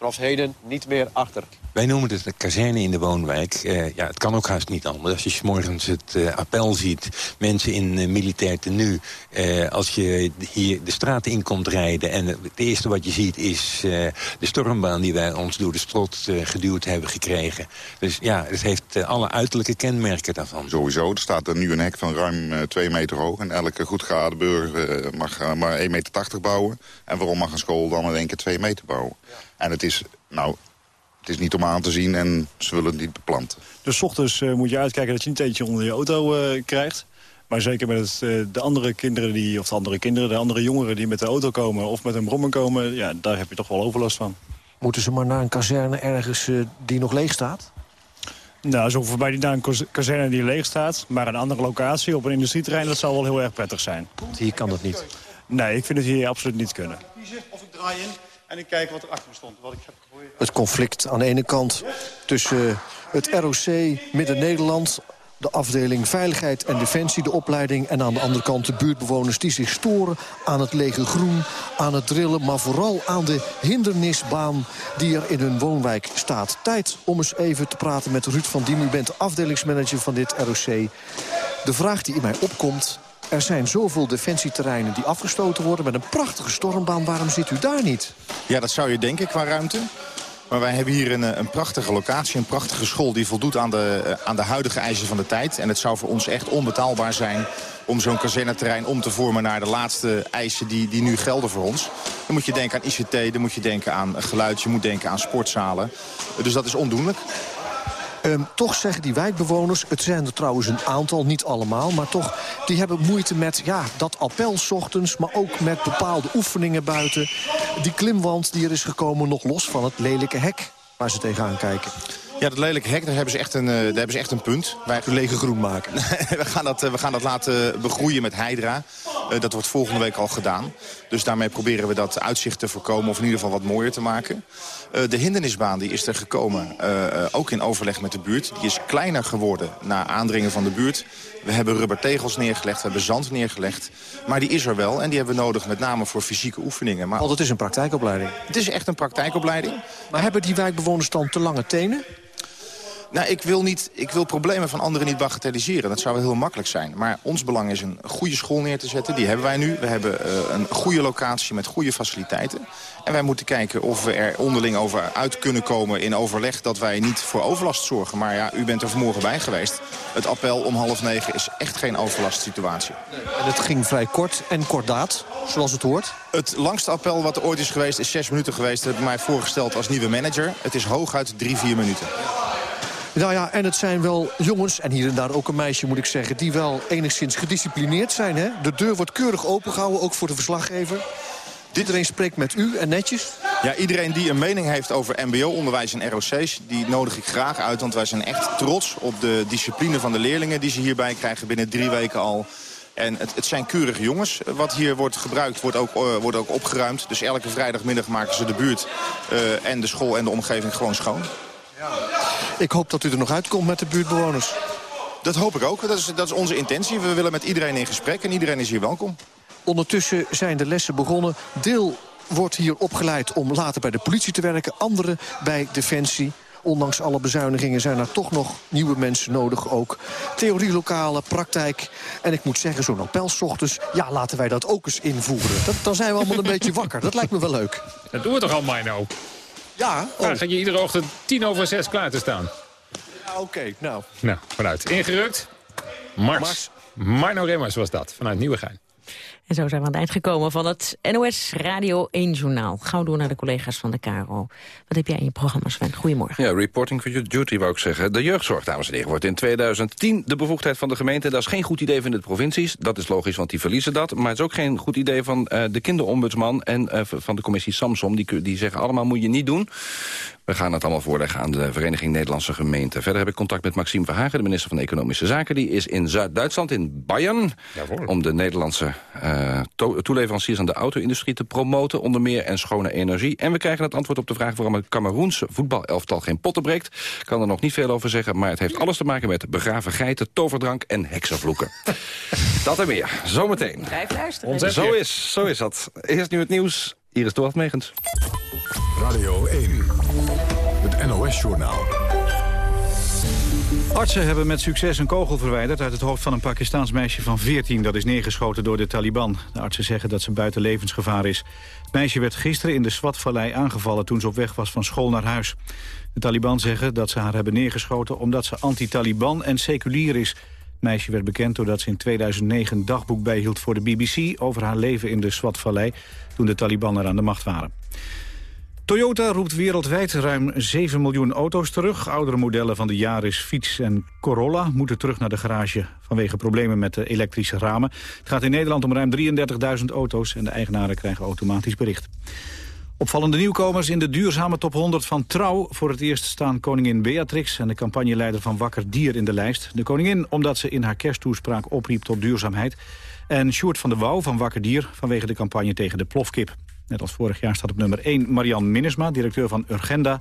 Vanaf heden niet meer achter. Wij noemen het een kazerne in de woonwijk. Uh, ja, het kan ook haast niet anders. Als je s morgens het uh, appel ziet, mensen in uh, militair tenue... als je hier de straten in komt rijden... en het eerste wat je ziet is de stormbaan die wij ons door de strot geduwd hebben gekregen. Dus ja, het heeft alle uiterlijke kenmerken daarvan. Sowieso, er staat er nu een hek van ruim 2 meter hoog... en elke goed geaarde burger mag maar 1,80 meter bouwen. En waarom mag een school dan in één keer 2 meter bouwen? En het is, nou, het is niet om aan te zien en ze willen het niet beplanten. Dus ochtends uh, moet je uitkijken dat je niet eentje onder je auto uh, krijgt. Maar zeker met het, uh, de andere kinderen, die, of de andere kinderen, de andere jongeren die met de auto komen of met een brommer komen, ja, daar heb je toch wel overlast van. Moeten ze maar naar een kazerne ergens die nog leeg staat? Nou, zo voorbij die naar een kazerne die leeg staat, maar een andere locatie op een industrieterrein, dat zal wel heel erg prettig zijn. Hier kan dat niet? Nee, ik vind het hier absoluut niet kunnen. Of ik draai in en ik kijk wat er achter me stond. Wat ik heb. Het conflict aan de ene kant tussen het ROC Midden-Nederland... de afdeling Veiligheid en Defensie, de opleiding... en aan de andere kant de buurtbewoners die zich storen aan het lege groen... aan het drillen, maar vooral aan de hindernisbaan die er in hun woonwijk staat. Tijd om eens even te praten met Ruud van Diem. U bent afdelingsmanager van dit ROC. De vraag die in mij opkomt er zijn zoveel defensieterreinen die afgestoten worden... met een prachtige stormbaan. Waarom zit u daar niet? Ja, dat zou je denken qua ruimte. Maar wij hebben hier een, eh, een prachtige locatie, een prachtige school... die voldoet aan de, eh, aan de huidige eisen van de tijd. En het zou voor ons echt onbetaalbaar zijn om zo'n kazerneterrein om te vormen naar de laatste eisen die, die nu gelden voor ons. Dan moet je denken aan ICT, dan moet je denken aan geluid, je moet denken aan sportzalen. Dus dat is ondoenlijk. Um, toch zeggen die wijkbewoners, het zijn er trouwens een aantal, niet allemaal... maar toch, die hebben moeite met ja, dat appel ochtends... maar ook met bepaalde oefeningen buiten. Die klimwand die er is gekomen, nog los van het lelijke hek waar ze tegenaan kijken. Ja, dat lelijke hek, daar hebben ze echt een, uh, daar hebben ze echt een punt. Wij lege groen maken. we, gaan dat, uh, we gaan dat laten begroeien met Hydra. Uh, dat wordt volgende week al gedaan. Dus daarmee proberen we dat uitzicht te voorkomen... of in ieder geval wat mooier te maken. De hindernisbaan die is er gekomen, ook in overleg met de buurt. Die is kleiner geworden na aandringen van de buurt. We hebben rubbertegels neergelegd, we hebben zand neergelegd. Maar die is er wel en die hebben we nodig met name voor fysieke oefeningen. Maar... Want het is een praktijkopleiding. Het is echt een praktijkopleiding. Maar hebben die wijkbewoners dan te lange tenen? Nou, ik wil, niet, ik wil problemen van anderen niet bagatelliseren. Dat zou wel heel makkelijk zijn. Maar ons belang is een goede school neer te zetten. Die hebben wij nu. We hebben uh, een goede locatie met goede faciliteiten. En wij moeten kijken of we er onderling over uit kunnen komen in overleg... dat wij niet voor overlast zorgen. Maar ja, u bent er vanmorgen bij geweest. Het appel om half negen is echt geen overlastsituatie. En het ging vrij kort en kordaat, zoals het hoort? Het langste appel wat er ooit is geweest is zes minuten geweest. Dat heb ik mij voorgesteld als nieuwe manager. Het is hooguit drie, vier minuten. Nou ja, en het zijn wel jongens, en hier en daar ook een meisje moet ik zeggen... die wel enigszins gedisciplineerd zijn. Hè? De deur wordt keurig opengehouden, ook voor de verslaggever. Iedereen spreekt met u en netjes? Ja, iedereen die een mening heeft over mbo-onderwijs en ROC's... die nodig ik graag uit, want wij zijn echt trots op de discipline van de leerlingen... die ze hierbij krijgen binnen drie weken al. En het, het, zijn keurige jongens. Wat hier wordt gebruikt, wordt ook, uh, wordt ook opgeruimd. Dus elke vrijdagmiddag maken ze de buurt uh, en de school en de omgeving gewoon schoon. Ik hoop dat u er nog uitkomt met de buurtbewoners. Dat hoop ik ook. Dat is, dat is onze intentie. We willen met iedereen in gesprek en iedereen is hier welkom. Ondertussen zijn de lessen begonnen. Deel wordt hier opgeleid om later bij de politie te werken. Andere bij Defensie. Ondanks alle bezuinigingen zijn er toch nog nieuwe mensen nodig ook. Theorielokalen, praktijk. En ik moet zeggen, zo'n appelsochtends... ja, laten wij dat ook eens invoeren. Dat, dan zijn we allemaal een beetje wakker. Dat lijkt me wel leuk. Dat doen we toch al, Mino? Ja. Oh. ga je iedere ochtend tien over zes klaar te staan? Ja, oké. Nou. Nou, vanuit. Ingerukt. Mars. Mars. Marno Remmers was dat, vanuit Nieuwegein. En zo zijn we aan het eind gekomen van het NOS Radio 1 Journaal. Gauw door naar de collega's van de KRO. Wat heb jij in je programma, Sven? Goedemorgen. Ja, reporting for duty wou ik zeggen. De jeugdzorg, dames en heren, wordt in 2010 de bevoegdheid van de gemeente. Dat is geen goed idee van de provincies. Dat is logisch, want die verliezen dat. Maar het is ook geen goed idee van uh, de kinderombudsman en uh, van de commissie Samsom. Die, die zeggen allemaal moet je niet doen. We gaan het allemaal voorleggen aan de Vereniging Nederlandse Gemeenten. Verder heb ik contact met Maxime Verhagen, de minister van Economische Zaken. Die is in Zuid-Duitsland, in Bayern, om de Nederlandse uh, toeleveranciers aan de auto-industrie te promoten. Onder meer en schone energie. En we krijgen het antwoord op de vraag waarom het Cameroense voetbalelftal geen potten breekt. Ik kan er nog niet veel over zeggen, maar het heeft alles te maken met begraven geiten, toverdrank en heksenvloeken. dat en meer, zometeen. Blijf luisteren. Zo is, zo is dat. Eerst nu het nieuws. Iris Dorfmegens. Radio 1, het NOS-journaal. Artsen hebben met succes een kogel verwijderd uit het hoofd van een Pakistaans meisje van 14. Dat is neergeschoten door de Taliban. De artsen zeggen dat ze buiten levensgevaar is. Het meisje werd gisteren in de Swatvallei aangevallen toen ze op weg was van school naar huis. De Taliban zeggen dat ze haar hebben neergeschoten omdat ze anti-Taliban en seculier is. Het meisje werd bekend doordat ze in 2009 een dagboek bijhield voor de BBC... over haar leven in de Swatvallei toen de Taliban er aan de macht waren. Toyota roept wereldwijd ruim 7 miljoen auto's terug. Oudere modellen van de Yaris, Fiets en Corolla moeten terug naar de garage... vanwege problemen met de elektrische ramen. Het gaat in Nederland om ruim 33.000 auto's... en de eigenaren krijgen automatisch bericht. Opvallende nieuwkomers in de duurzame top 100 van Trouw. Voor het eerst staan koningin Beatrix en de campagneleider van Wakker Dier in de lijst. De koningin omdat ze in haar kersttoespraak opriep tot duurzaamheid. En Sjoerd van de Wouw van Wakker Dier vanwege de campagne tegen de plofkip. Net als vorig jaar staat op nummer 1 Marian Minnesma, directeur van Urgenda.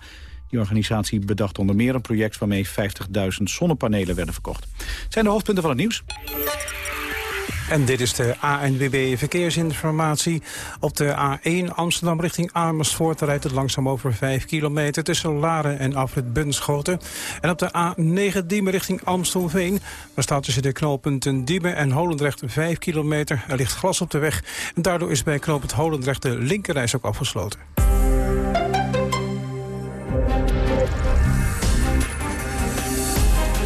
Die organisatie bedacht onder meer een project waarmee 50.000 zonnepanelen werden verkocht. Zijn de hoofdpunten van het nieuws. En dit is de ANWB Verkeersinformatie. Op de A1 Amsterdam richting Amersfoort rijdt het langzaam over 5 kilometer... tussen Laren en Afrit Bunschoten. En op de A9 Diemen richting Amstelveen... daar staat tussen de knooppunten Diemen en Holendrecht 5 kilometer. Er ligt glas op de weg en daardoor is bij knooppunt Holendrecht... de linkerreis ook afgesloten.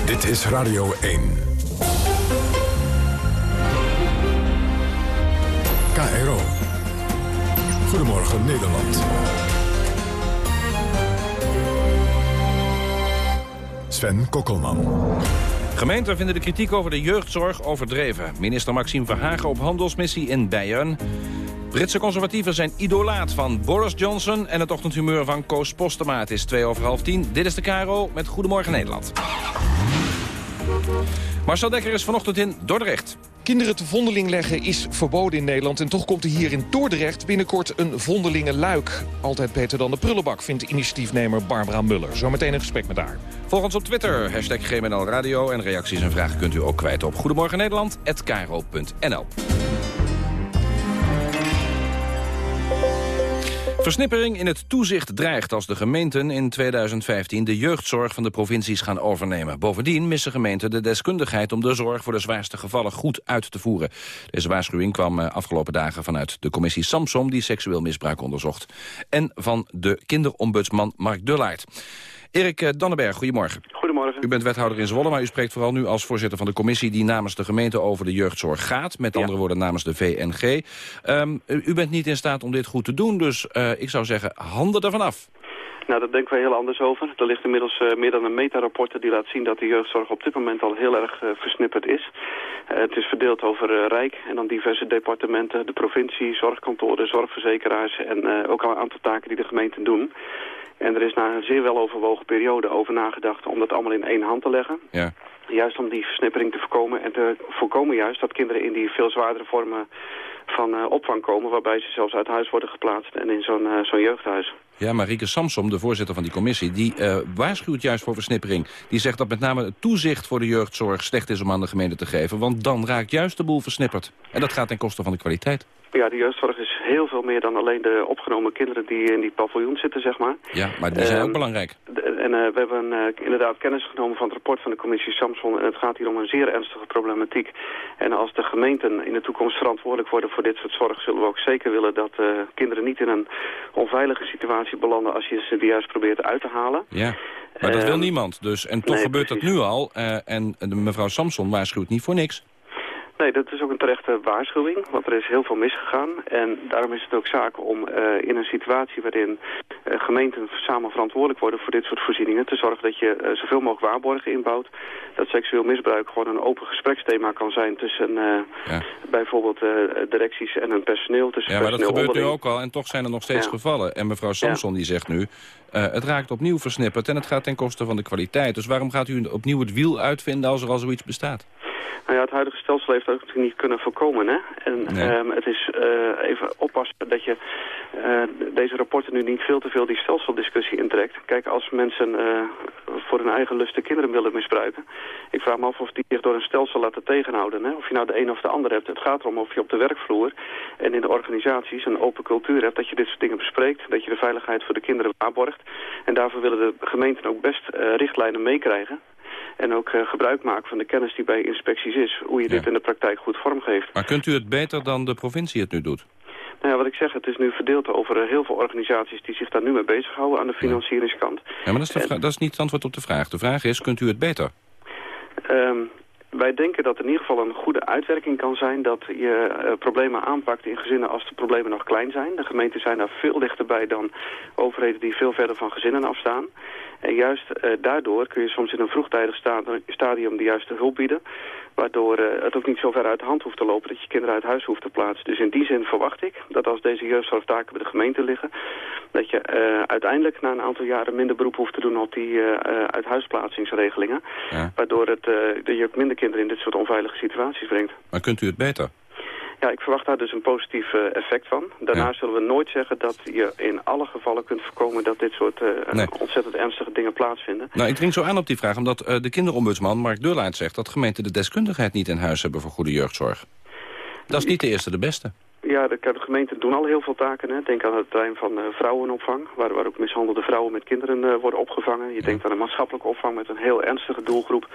Dit is Radio 1. KRO. Goedemorgen Nederland. Sven Kokkelman. Gemeenten vinden de kritiek over de jeugdzorg overdreven. Minister Maxime Verhagen op handelsmissie in Bayern. Britse conservatieven zijn idolaat van Boris Johnson... en het ochtendhumeur van Koos Postema. Het is twee over half tien. Dit is de KRO met Goedemorgen Nederland. Marcel Dekker is vanochtend in Dordrecht. Kinderen te vondeling leggen is verboden in Nederland... en toch komt er hier in Dordrecht binnenkort een vondelingenluik. Altijd beter dan de prullenbak, vindt initiatiefnemer Barbara Muller. Zometeen een gesprek met haar. Volg ons op Twitter, hashtag Radio... en reacties en vragen kunt u ook kwijt op Goedemorgen Nederland@kro.nl. Versnippering in het toezicht dreigt als de gemeenten in 2015 de jeugdzorg van de provincies gaan overnemen. Bovendien missen gemeenten de deskundigheid om de zorg voor de zwaarste gevallen goed uit te voeren. Deze waarschuwing kwam eh, afgelopen dagen vanuit de commissie Samsom die seksueel misbruik onderzocht. En van de kinderombudsman Mark Dullaert. Erik eh, Dannenberg, goedemorgen. Goedemorgen. U bent wethouder in Zwolle, maar u spreekt vooral nu als voorzitter van de commissie... die namens de gemeente over de jeugdzorg gaat. Met andere woorden namens de VNG. Um, u bent niet in staat om dit goed te doen, dus uh, ik zou zeggen handen ervan af. Nou, daar denken wij heel anders over. Er ligt inmiddels uh, meer dan een meta-rapport die laat zien dat de jeugdzorg op dit moment al heel erg uh, versnipperd is. Uh, het is verdeeld over Rijk en dan diverse departementen, de provincie, zorgkantoren, zorgverzekeraars en ook al een aantal taken die de gemeenten doen. En er is na een zeer weloverwogen periode over nagedacht om dat allemaal in één hand te leggen. Ja. Juist om die versnippering te voorkomen en te voorkomen juist dat kinderen in die veel zwaardere vormen van uh, opvang komen... waarbij ze zelfs uit huis worden geplaatst en in zo'n uh, zo'n jeugdhuis. Ja, Marieke Samsom, de voorzitter van die commissie... die uh, waarschuwt juist voor versnippering. Die zegt dat met name het toezicht voor de jeugdzorg slecht is om aan de gemeente te geven. Want dan raakt juist de boel versnipperd. En dat gaat ten koste van de kwaliteit. Ja, de jeugdzorg is heel veel meer dan alleen de opgenomen kinderen die in die paviljoen zitten, zeg maar. Ja, maar die zijn ook belangrijk. En uh, we hebben uh, inderdaad kennis genomen van het rapport van de commissie Samson. En het gaat hier om een zeer ernstige problematiek. En als de gemeenten in de toekomst verantwoordelijk worden voor dit soort zorg... zullen we ook zeker willen dat uh, kinderen niet in een onveilige situatie belanden... als je ze juist probeert uit te halen. Ja. Maar dat wil Ehm, niemand. Dus, en toch nee, gebeurt dat nu al. eh, en mevrouw Samson waarschuwt niet voor niks. Nee, dat is ook een terechte waarschuwing, want er is heel veel misgegaan. En daarom is het ook zaak om eh, in een situatie waarin eh, gemeenten samen verantwoordelijk worden voor dit soort voorzieningen, te zorgen dat je eh, zoveel mogelijk waarborgen inbouwt. Dat seksueel misbruik gewoon een open gespreksthema kan zijn tussen bijvoorbeeld directies en hun personeel. Tussen Ja, maar dat gebeurt nu ook al. En toch zijn er nog steeds Ja. gevallen. En mevrouw Samson die zegt nu... het raakt opnieuw versnipperd en het gaat ten koste van de kwaliteit. Dus waarom gaat u opnieuw het wiel uitvinden als er al zoiets bestaat? Nou ja, het huidige stelsel heeft dat natuurlijk niet kunnen voorkomen. Hè? En Nee. ehm, het is eh, even oppassen dat je eh, deze rapporten nu niet veel te veel die stelseldiscussie intrekt. Kijk, als mensen eh, voor hun eigen lust de kinderen willen misbruiken... ik vraag me af of die zich door een stelsel laten tegenhouden. Hè? Of je nou de een of de ander hebt. Het gaat erom of je op de werkvloer en in de organisaties een open cultuur hebt... dat je dit soort dingen bespreekt, dat je de veiligheid voor de kinderen waarborgt. En daarvoor willen de gemeenten ook best richtlijnen meekrijgen... En ook eh, gebruik maken van de kennis die bij inspecties is. Hoe je dit in de praktijk goed vormgeeft. Maar kunt u het beter dan de provincie het nu doet? Nou ja, wat ik zeg, het is nu verdeeld over eh, heel veel organisaties die zich daar nu mee bezighouden aan de financieringskant. Ja, maar dat is, de dat is niet het antwoord op de vraag. De vraag is, kunt u het beter? Ehm, wij denken dat in ieder geval een goede uitwerking kan zijn dat je eh, problemen aanpakt in gezinnen als de problemen nog klein zijn. De gemeenten zijn daar veel dichterbij dan overheden die veel verder van gezinnen afstaan. En juist eh, daardoor kun je soms in een vroegtijdig sta- stadium de juiste hulp bieden. Waardoor eh, het ook niet zo ver uit de hand hoeft te lopen dat je kinderen uit huis hoeft te plaatsen. Dus in die zin verwacht ik dat als deze jeugdzorgtaken bij de gemeente liggen... dat je eh, uiteindelijk na een aantal jaren minder beroep hoeft te doen op die eh, uithuisplaatsingsregelingen. Waardoor het, eh, dat je ook minder kinderen in dit soort onveilige situaties brengt. Maar kunt u het beter? Ja, ik verwacht daar dus een positief eh, effect van. Daarna zullen we nooit zeggen dat je in alle gevallen kunt voorkomen... dat dit soort eh, Nee. ontzettend ernstige dingen plaatsvinden. Nou, ik dring zo aan op die vraag, omdat eh, de kinderombudsman Mark Durlaert zegt... dat gemeenten de deskundigheid niet in huis hebben voor goede jeugdzorg. Dat is niet de eerste de beste. Ja, de, de gemeenten doen al heel veel taken. Hè. Denk aan het terrein van eh, vrouwenopvang, waar, waar ook mishandelde vrouwen met kinderen eh, worden opgevangen. Je denkt aan de maatschappelijke opvang met een heel ernstige doelgroep.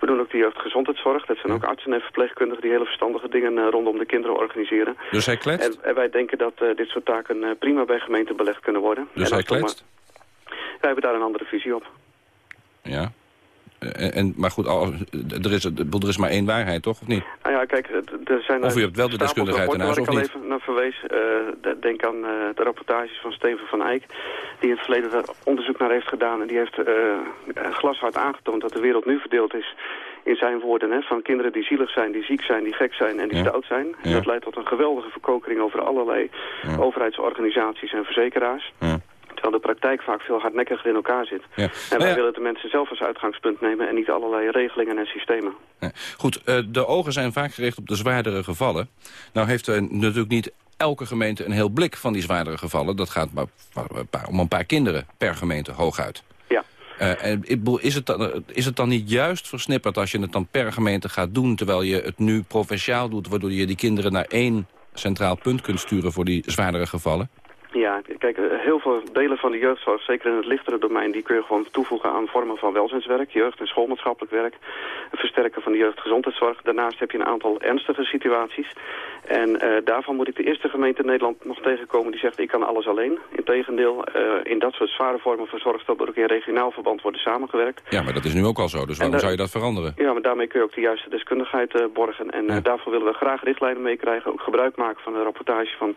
We doen ook de jeugdgezondheidszorg. Dat zijn ook artsen en verpleegkundigen die hele verstandige dingen eh, rondom de kinderen organiseren. Dus hij kletst? En, en wij denken dat dit soort taken prima bij gemeenten belegd kunnen worden. Dus En hij kletst? maar- Wij hebben daar een andere visie op. Ja. Eh, En, maar goed, er, is, er is maar één waarheid, toch? Of niet? Nou ja, kijk, er zijn... Of u hebt wel de deskundigheid in huis, waar of ik al even naar verwees. Eh, de- denk aan eh, de rapportages van Steven van Eyck... die in het verleden daar onderzoek naar heeft gedaan. En die heeft eh, glashard aangetoond dat de wereld nu verdeeld is... in zijn woorden, hè, van kinderen die zielig zijn, die ziek zijn, die gek zijn en die Ja. stout zijn. En Ja. dat leidt tot een geweldige verkokering over allerlei overheidsorganisaties en verzekeraars. Ja. Terwijl de praktijk vaak veel hardnekkiger in elkaar zit. Ja. En wij Nou ja, willen de mensen zelf als uitgangspunt nemen... en niet allerlei regelingen en systemen. Ja. Goed, eh, de ogen zijn vaak gericht op de zwaardere gevallen. Nou heeft er natuurlijk niet elke gemeente een heel blik van die zwaardere gevallen. Dat gaat maar, om een paar kinderen per gemeente hooguit. Ja. Eh, en is, het dan, is het dan niet juist versnipperd als je het dan per gemeente gaat doen... terwijl je het nu provinciaal doet, waardoor je die kinderen naar één centraal punt kunt sturen voor die zwaardere gevallen? Ja, kijk, heel veel delen van de jeugdzorg, zeker in het lichtere domein, die kun je gewoon toevoegen aan vormen van welzijnswerk, jeugd- en schoolmaatschappelijk werk, het versterken van de jeugdgezondheidszorg. Daarnaast heb je een aantal ernstige situaties. En eh, daarvan moet ik de eerste gemeente in Nederland nog tegenkomen die zegt, ik kan alles alleen. Integendeel, eh in dat soort zware vormen van zorg zal er ook in regionaal verband worden samengewerkt. Ja, maar dat is nu ook al zo, dus waarom daar- zou je dat veranderen? Ja, maar daarmee kun je ook de juiste deskundigheid eh, borgen. En daarvoor willen we graag richtlijnen meekrijgen. Ook gebruik maken van de rapportage van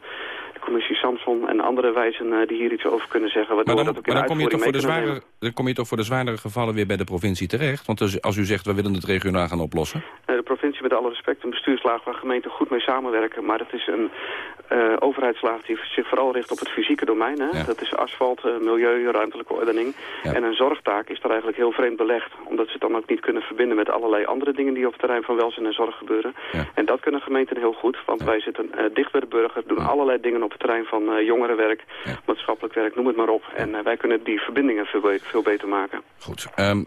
de commissie Samson en andere wijzen eh, die hier iets over kunnen zeggen. Waardoor Maar dan, dat ook in maar dan, kom je toch voor de zwaardere, dan kom je toch voor de zwaardere gevallen weer bij de provincie terecht? Want dus als u zegt, we willen het regionaal gaan oplossen... Eh, De provincie met alle respect een bestuurslaag waar gemeenten goed mee samenwerken. Maar het is een eh, overheidslaag die zich vooral richt op het fysieke domein. Hè? Dat is asfalt, eh, milieu, ruimtelijke ordening. En een zorgtaak is daar eigenlijk heel vreemd belegd. Omdat ze het dan ook niet kunnen verbinden met allerlei andere dingen die op het terrein van welzijn en zorg gebeuren. En dat kunnen gemeenten heel goed. Want wij zitten eh, dicht bij de burger, doen allerlei dingen op het terrein van jongerenwerk, maatschappelijk werk, noem het maar op. En wij kunnen die verbindingen veel, be- veel beter maken. Goed. Ehm,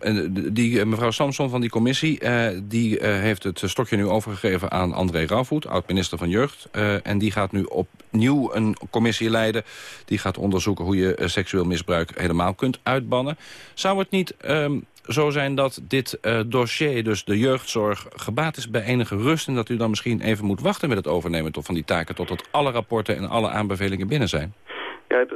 die, mevrouw Samson van die commissie... die heeft het stokje nu overgegeven aan André Rauwvoet... oud-minister van Jeugd. En die gaat nu opnieuw een commissie leiden. Die gaat onderzoeken hoe je eh, seksueel misbruik helemaal kunt uitbannen. Zou het niet ehm, zo zijn dat dit eh, dossier, dus de jeugdzorg... gebaat is bij enige rust... en dat u dan misschien even moet wachten met het overnemen tot van die taken... totdat alle rapporten en alle aanbevelingen binnen zijn? Ja,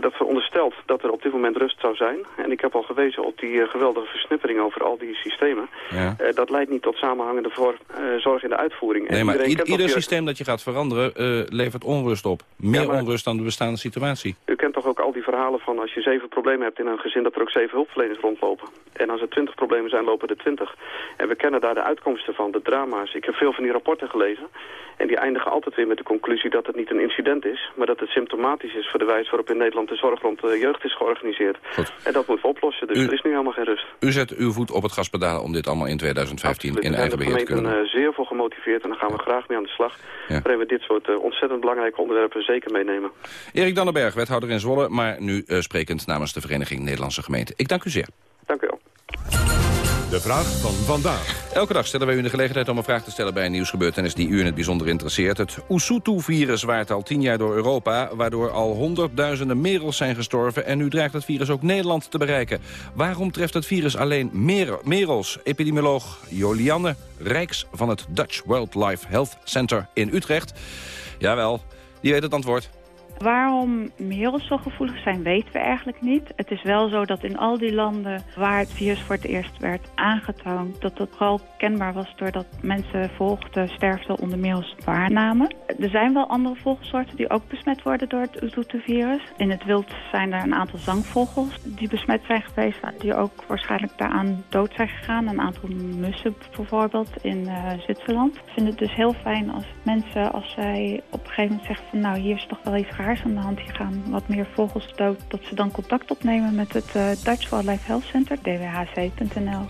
dat veronderstelt dat er op dit moment rust zou zijn. En ik heb al gewezen op die uh, geweldige versnippering over al die systemen. Ja. Uh, dat leidt niet tot samenhangende voor, uh, zorg in de uitvoering. Nee, maar ieder, ieder systeem dat je gaat veranderen levert onrust op. Meer ja, onrust dan de bestaande situatie. U kent toch ook al die verhalen van als je zeven problemen hebt in een gezin... dat er ook zeven hulpverleners rondlopen. En als er twintig problemen zijn, lopen er twintig. En we kennen daar de uitkomsten van, de drama's. Ik heb veel van die rapporten gelezen. En die eindigen altijd weer met de conclusie dat het niet een incident is... maar dat het symptomatisch is voor de wijze waarop in Nederland de zorg rond de jeugd is georganiseerd. Goed. En dat moeten we oplossen, dus U, er is nu helemaal geen rust. U zet uw voet op het gaspedaal om dit allemaal in 2015 Absoluut. in eigen beheer te kunnen gemeenten uh, zeer voor gemotiveerd en daar gaan we graag mee aan de slag. Ja. Waarin we dit soort uh, ontzettend belangrijke onderwerpen zeker meenemen. Erik Dannenberg, wethouder in Zwolle, maar nu uh, sprekend namens de Vereniging Nederlandse Gemeenten. Ik dank u zeer. Dank u wel. De vraag van vandaag. Elke dag stellen wij u de gelegenheid om een vraag te stellen bij een nieuwsgebeurtenis die u in het bijzonder interesseert. Het Usutu-virus waart al tien jaar door Europa, waardoor al honderdduizenden merels zijn gestorven. En nu dreigt het virus ook Nederland te bereiken. Waarom treft het virus alleen mer merels? Epidemioloog Jolianne Rijks van het Dutch Wildlife Health Center in Utrecht. Jawel, die weet het antwoord. Waarom merels zo gevoelig zijn, weten we eigenlijk niet. Het is wel zo dat in al die landen waar het virus voor het eerst werd aangetoond... dat dat vooral kenbaar was doordat mensen volgde sterfte onder merels waarnamen. Er zijn wel andere vogelsoorten die ook besmet worden door het Ututu-virus. In het wild zijn er een aantal zangvogels die besmet zijn geweest... die ook waarschijnlijk daaraan dood zijn gegaan. Een aantal mussen bijvoorbeeld in uh, Zwitserland. Ik vind het dus heel fijn als mensen, als zij op een gegeven moment zeggen van... nou, hier is toch wel iets raars aan de hand. Hier gaan wat meer vogels dood. Dat ze dan contact opnemen met het uh, Dutch Wildlife Health Center, dwhc.nl.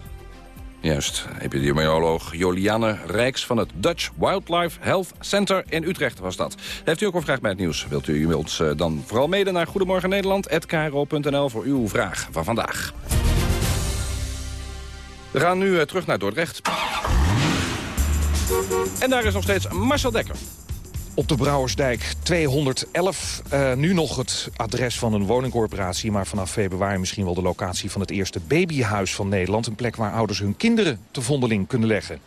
Juist, epidemioloog Jolianne Rijks van het Dutch Wildlife Health Center in Utrecht was dat. Heeft u ook een vraag bij het nieuws? Wilt u ons dan vooral mede naar Goedemorgen Nederland@kro.nl voor uw vraag van vandaag. We gaan nu uh, terug naar Dordrecht. En daar is nog steeds Marcel Dekker. Op de Brouwersdijk 211. Uh, nu nog het adres van een woningcorporatie... maar vanaf februari misschien wel de locatie van het eerste babyhuis van Nederland. Een plek waar ouders hun kinderen te vondeling kunnen leggen.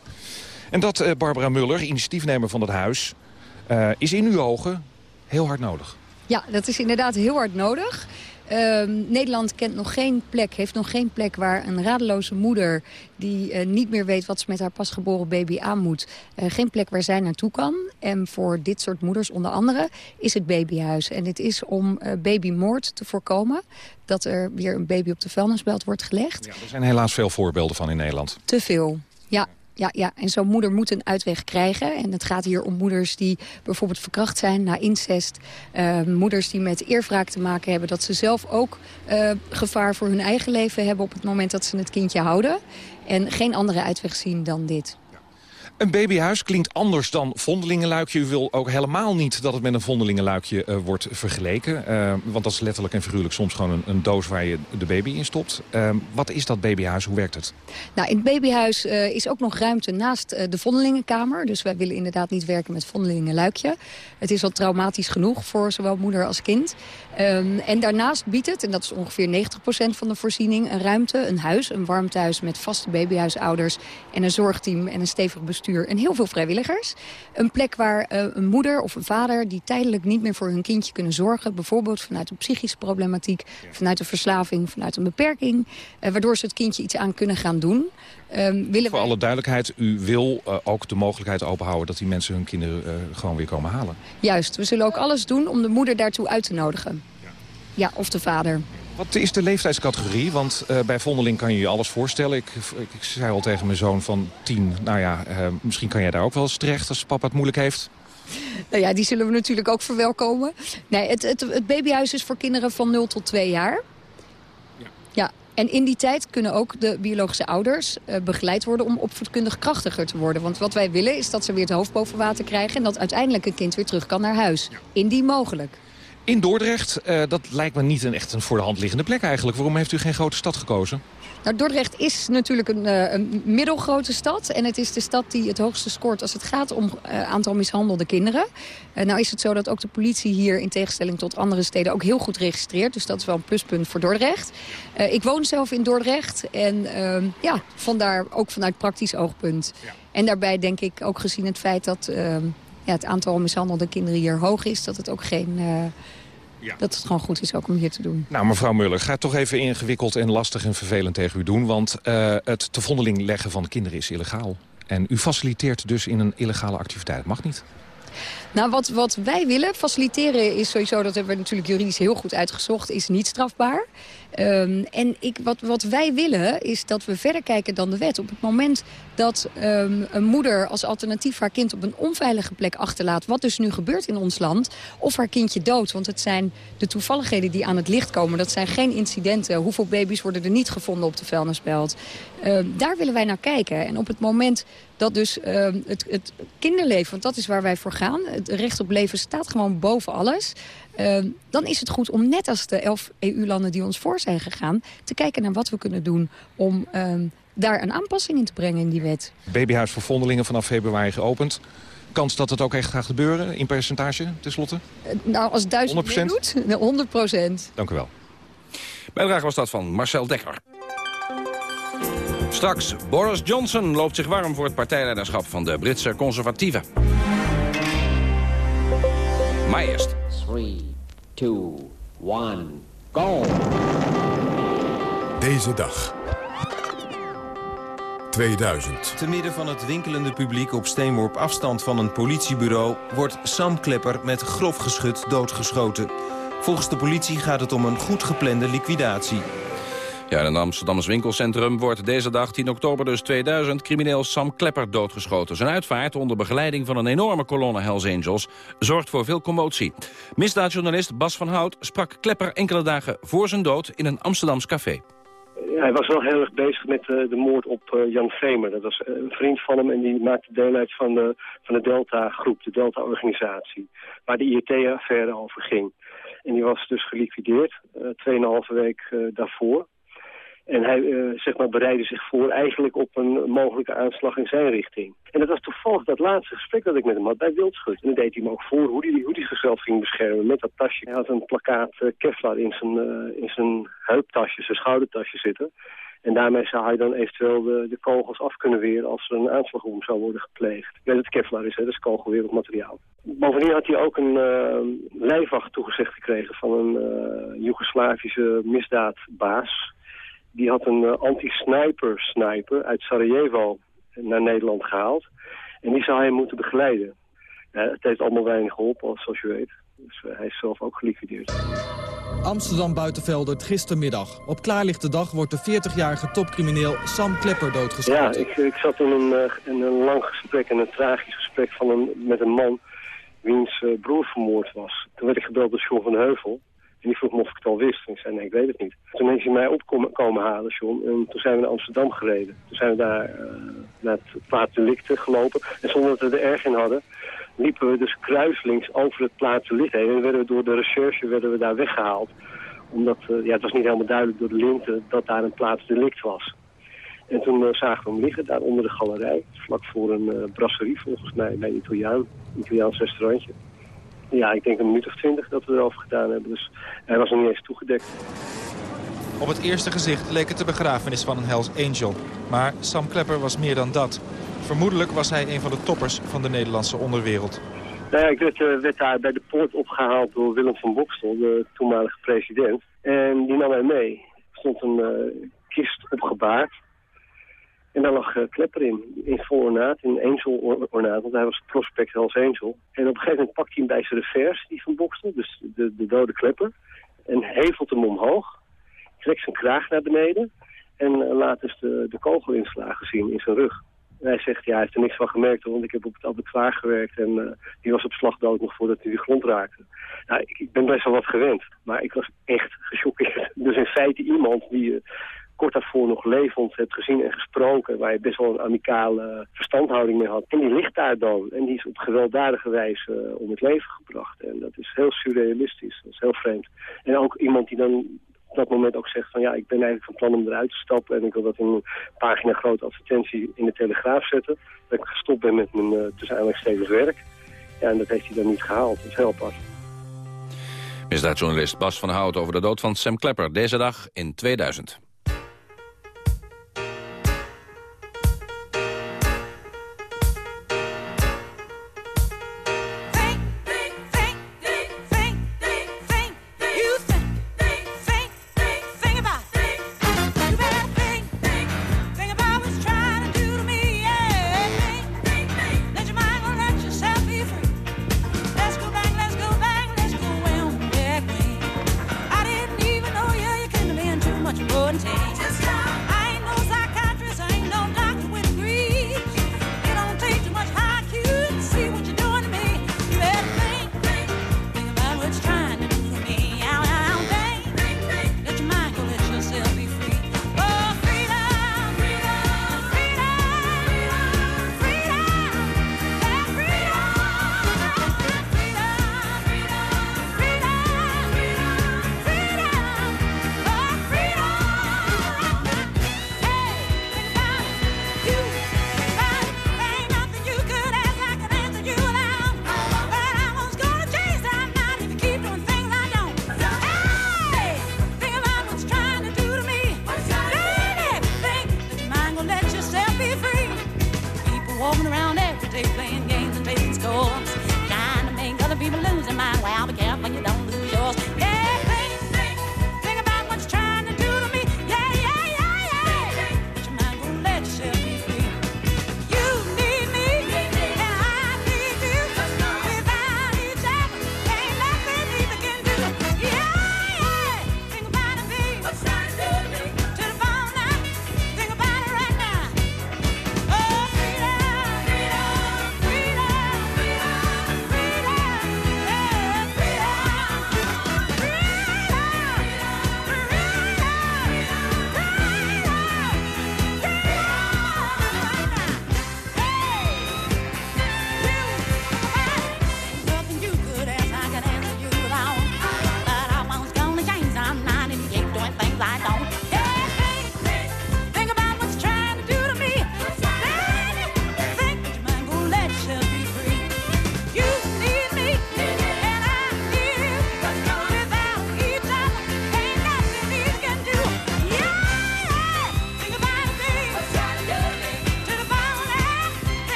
En dat, uh, Barbara Muller, initiatiefnemer van het huis... Uh, is in uw ogen heel hard nodig. Ja, dat is inderdaad heel hard nodig. Uh, Nederland kent nog geen plek, heeft nog geen plek waar een radeloze moeder... die uh, niet meer weet wat ze met haar pasgeboren baby aan moet... Uh, geen plek waar zij naartoe kan. En voor dit soort moeders onder andere is het babyhuis. En dit is om uh, babymoord te voorkomen. Dat er weer een baby op de vuilnisbelt wordt gelegd. Ja, er zijn helaas veel voorbeelden van in Nederland. Te veel, ja. Ja, ja, en zo'n moeder moet een uitweg krijgen. En het gaat hier om moeders die bijvoorbeeld verkracht zijn na incest. Uh, moeders die met eerwraak te maken hebben. Dat ze zelf ook uh, gevaar voor hun eigen leven hebben op het moment dat ze het kindje houden. En geen andere uitweg zien dan dit. Een babyhuis klinkt anders dan vondelingenluikje. U wil ook helemaal niet dat het met een vondelingenluikje uh, wordt vergeleken. Uh, want dat is letterlijk en figuurlijk soms gewoon een, een doos waar je de baby in stopt. Uh, wat is dat babyhuis? Hoe werkt het? Nou, in het babyhuis is ook nog ruimte naast de vondelingenkamer. Dus wij willen inderdaad niet werken met vondelingenluikje. Het is al traumatisch genoeg voor zowel moeder als kind. Um, en daarnaast biedt het, en dat is ongeveer 90% van de voorziening... een ruimte, een huis, een warm thuis met vaste babyhuisouders... en een zorgteam en een stevig bestuur en heel veel vrijwilligers. Een plek waar uh, een moeder of een vader die tijdelijk niet meer voor hun kindje kunnen zorgen... bijvoorbeeld vanuit een psychische problematiek, vanuit een verslaving, vanuit een beperking... Uh, waardoor ze het kindje iets aan kunnen gaan doen... Um, willen Voor wij... alle duidelijkheid, u wil uh, ook de mogelijkheid openhouden... dat die mensen hun kinderen uh, gewoon weer komen halen. Juist, we zullen ook alles doen om de moeder daartoe uit te nodigen. Ja, of de vader. Wat is de leeftijdscategorie? Want uh, bij Vondeling kan je je alles voorstellen. Ik, ik, ik, zei al tegen mijn zoon van tien... nou ja, misschien kan jij daar ook wel eens terecht als papa het moeilijk heeft. Nou ja, die zullen we natuurlijk ook verwelkomen. Nee, het, het, het babyhuis is voor kinderen van 0 tot 2 jaar. Ja. ja. En in die tijd kunnen ook de biologische ouders uh, begeleid worden om opvoedkundig krachtiger te worden. Want wat wij willen is dat ze weer het hoofd boven water krijgen... en dat uiteindelijk een kind weer terug kan naar huis. Ja. Indien mogelijk. In Dordrecht, uh, dat lijkt me niet een echt een voor de hand liggende plek eigenlijk. Waarom heeft u geen grote stad gekozen? Nou, Dordrecht is natuurlijk een, uh, een, middelgrote stad. En het is de stad die het hoogste scoort als het gaat om uh, aantal mishandelde kinderen. Uh, nou is het zo dat ook de politie hier in tegenstelling tot andere steden ook heel goed registreert. Dus dat is wel een pluspunt voor Dordrecht. ik woon zelf in Dordrecht. En ehm, ja, vandaar ook vanuit praktisch oogpunt. Ja. En daarbij denk ik ook gezien het feit dat ehm, ja, het aantal mishandelde kinderen hier hoog is... dat het ook geen dat het gewoon goed is ook om hier te doen. Nou, mevrouw Muller, ga toch even ingewikkeld en lastig en vervelend tegen u doen. Want uh, het te vondeling leggen van kinderen is illegaal. En u faciliteert dus in een illegale activiteit. Mag niet. Nou, wat, wat wij willen faciliteren is sowieso, dat hebben we natuurlijk juridisch heel goed uitgezocht, is niet strafbaar. Um, en ik, wat, wat wij willen is dat we verder kijken dan de wet. Op het moment dat um, een moeder als alternatief haar kind op een onveilige plek achterlaat... wat dus nu gebeurt in ons land, of haar kindje dood. Want het zijn de toevalligheden die aan het licht komen. Dat zijn geen incidenten. Hoeveel baby's worden er niet gevonden op de vuilnisbelt? Um, daar willen wij naar kijken. En op het moment dat dus het, het kinderleven, want dat is waar wij voor gaan... het recht op leven staat gewoon boven alles... Uh, dan is het goed om net als de elf EU-landen die ons voor zijn gegaan... te kijken naar wat we kunnen doen om uh, daar een aanpassing in te brengen in die wet. Babyhuis voor vondelingen vanaf februari geopend. Kans dat het ook echt gaat gebeuren in percentage, tenslotte? Uh, nou, als duizend 100%? doet, 100 procent. Dank u wel. Bijdrage was dat van Marcel Dekker. Straks, Boris Johnson loopt zich warm voor het partijleiderschap van de Britse conservatieven. Maar eerst... 3, 2, 1, go! Deze dag. 2000. Te midden van het winkelende publiek op steenworp afstand van een politiebureau... wordt Sam Klepper met grof geschut doodgeschoten. Volgens de politie gaat het om een goed geplande liquidatie. Ja, in het Amsterdamse winkelcentrum wordt deze dag, 10 oktober dus 2000... crimineel Sam Klepper doodgeschoten. Zijn uitvaart onder begeleiding van een enorme kolonne Hells Angels... zorgt voor veel commotie. Misdaadjournalist Bas van Hout sprak Klepper enkele dagen voor zijn dood... in een Amsterdams café. Hij was wel heel erg bezig met uh, de moord op uh, Jan Vemer. Dat was een vriend van hem en die maakte deel uit van de, van de Delta-groep, de Delta-organisatie. Waar de IET-affaire over ging. En die was dus geliquideerd, tweeënhalve week daarvoor. En hij uh, zeg maar bereidde zich voor eigenlijk op een mogelijke aanslag in zijn richting. En dat was toevallig dat laatste gesprek dat ik met hem had bij Wildschut. En dan deed hij me ook voor hoe hij, hoe hij zichzelf ging beschermen met dat tasje. Hij had een plakkaat uh, Kevlar in zijn, uh, in zijn heuptasje, zijn schoudertasje zitten. En daarmee zou hij dan eventueel de, de kogels af kunnen weren als er een aanslag hem zou worden gepleegd. Dat het Kevlar is, hè, dat is kogelwerend materiaal. Bovendien had hij ook een uh, lijfwacht toegezegd gekregen van een Joegoslavische misdaadbaas die had een uh, anti-sniper-sniper uit Sarajevo naar Nederland gehaald. En die zou hij moeten begeleiden. Uh, het heeft allemaal weinig geholpen, zoals je weet. Dus uh, hij is zelf ook geliquideerd. Amsterdam Buitenvelder, gistermiddag. Op klaarlichte dag wordt de 40-jarige topcrimineel Sam Klepper doodgeschoten. Ja, ik, ik zat in een, in een lang gesprek, en een tragisch gesprek van een, met een man wiens broer vermoord was. Toen werd ik gebeld door John van Heuvel. En die vroeg me of ik het al wist. En ik zei, nee, ik weet het niet. Toen heeft hij mij opkomen halen, John. En toen zijn we naar Amsterdam gereden. Toen zijn we daar uh, naar het gelopen. En zonder dat we er erg in hadden, liepen we dus kruislinks over het plaats delicte heen. En werden we door de recherche werden we daar weggehaald. Omdat, uh, ja, het was niet helemaal duidelijk door de linten dat daar een plaats delict was. En toen uh, zagen we hem liggen, daar onder de galerij. Vlak voor een brasserie, volgens mij, bij een Italiaan. Een Italiaans restaurantje ja, ik denk een minuut of twintig dat we erover gedaan hebben. Dus hij was nog niet eens toegedekt. Op het eerste gezicht leek het de begrafenis van een Hells Angel. Maar Sam Klepper was meer dan dat. Vermoedelijk was hij een van de toppers van de Nederlandse onderwereld. Nou ja, ik werd, uh, werd daar bij de poort opgehaald door Willem van Bokstel, de toenmalige president. En die nam mij mee. Er stond een uh, kist opgebaard en daar lag uh, Klepper in, in vol ornaat, in Angel-ornaat, want hij was prospect als Angel. En op een gegeven moment pakt hij hem bij zijn revers, die van Bokstel, dus de, de dode Klepper. En hevelt hem omhoog, trekt zijn kraag naar beneden en uh, laat dus de, de kogelinslagen zien in zijn rug. En hij zegt, ja, hij heeft er niks van gemerkt, want ik heb op het abattoir gewerkt en uh, die was op slag dood nog voordat hij de grond raakte. Nou, ik, ben best wel wat gewend, maar ik was echt gechoqueerd. Dus in feite iemand die kort daarvoor nog levend hebt gezien en gesproken... waar je best wel een amicale verstandhouding mee had. En die ligt daar dan. En die is op gewelddadige wijze uh, om het leven gebracht. En dat is heel surrealistisch. Dat is heel vreemd. En ook iemand die dan op dat moment ook zegt van... ja, ik ben eigenlijk van plan om eruit te stappen... en ik wil dat in een pagina grote advertentie in de Telegraaf zetten. Dat ik gestopt ben met mijn uh, tussen werk. Ja, en dat heeft hij dan niet gehaald. Dat is heel apart. Misdaadjournalist Bas van Hout over de dood van Sam Klepper. Deze dag in 2000.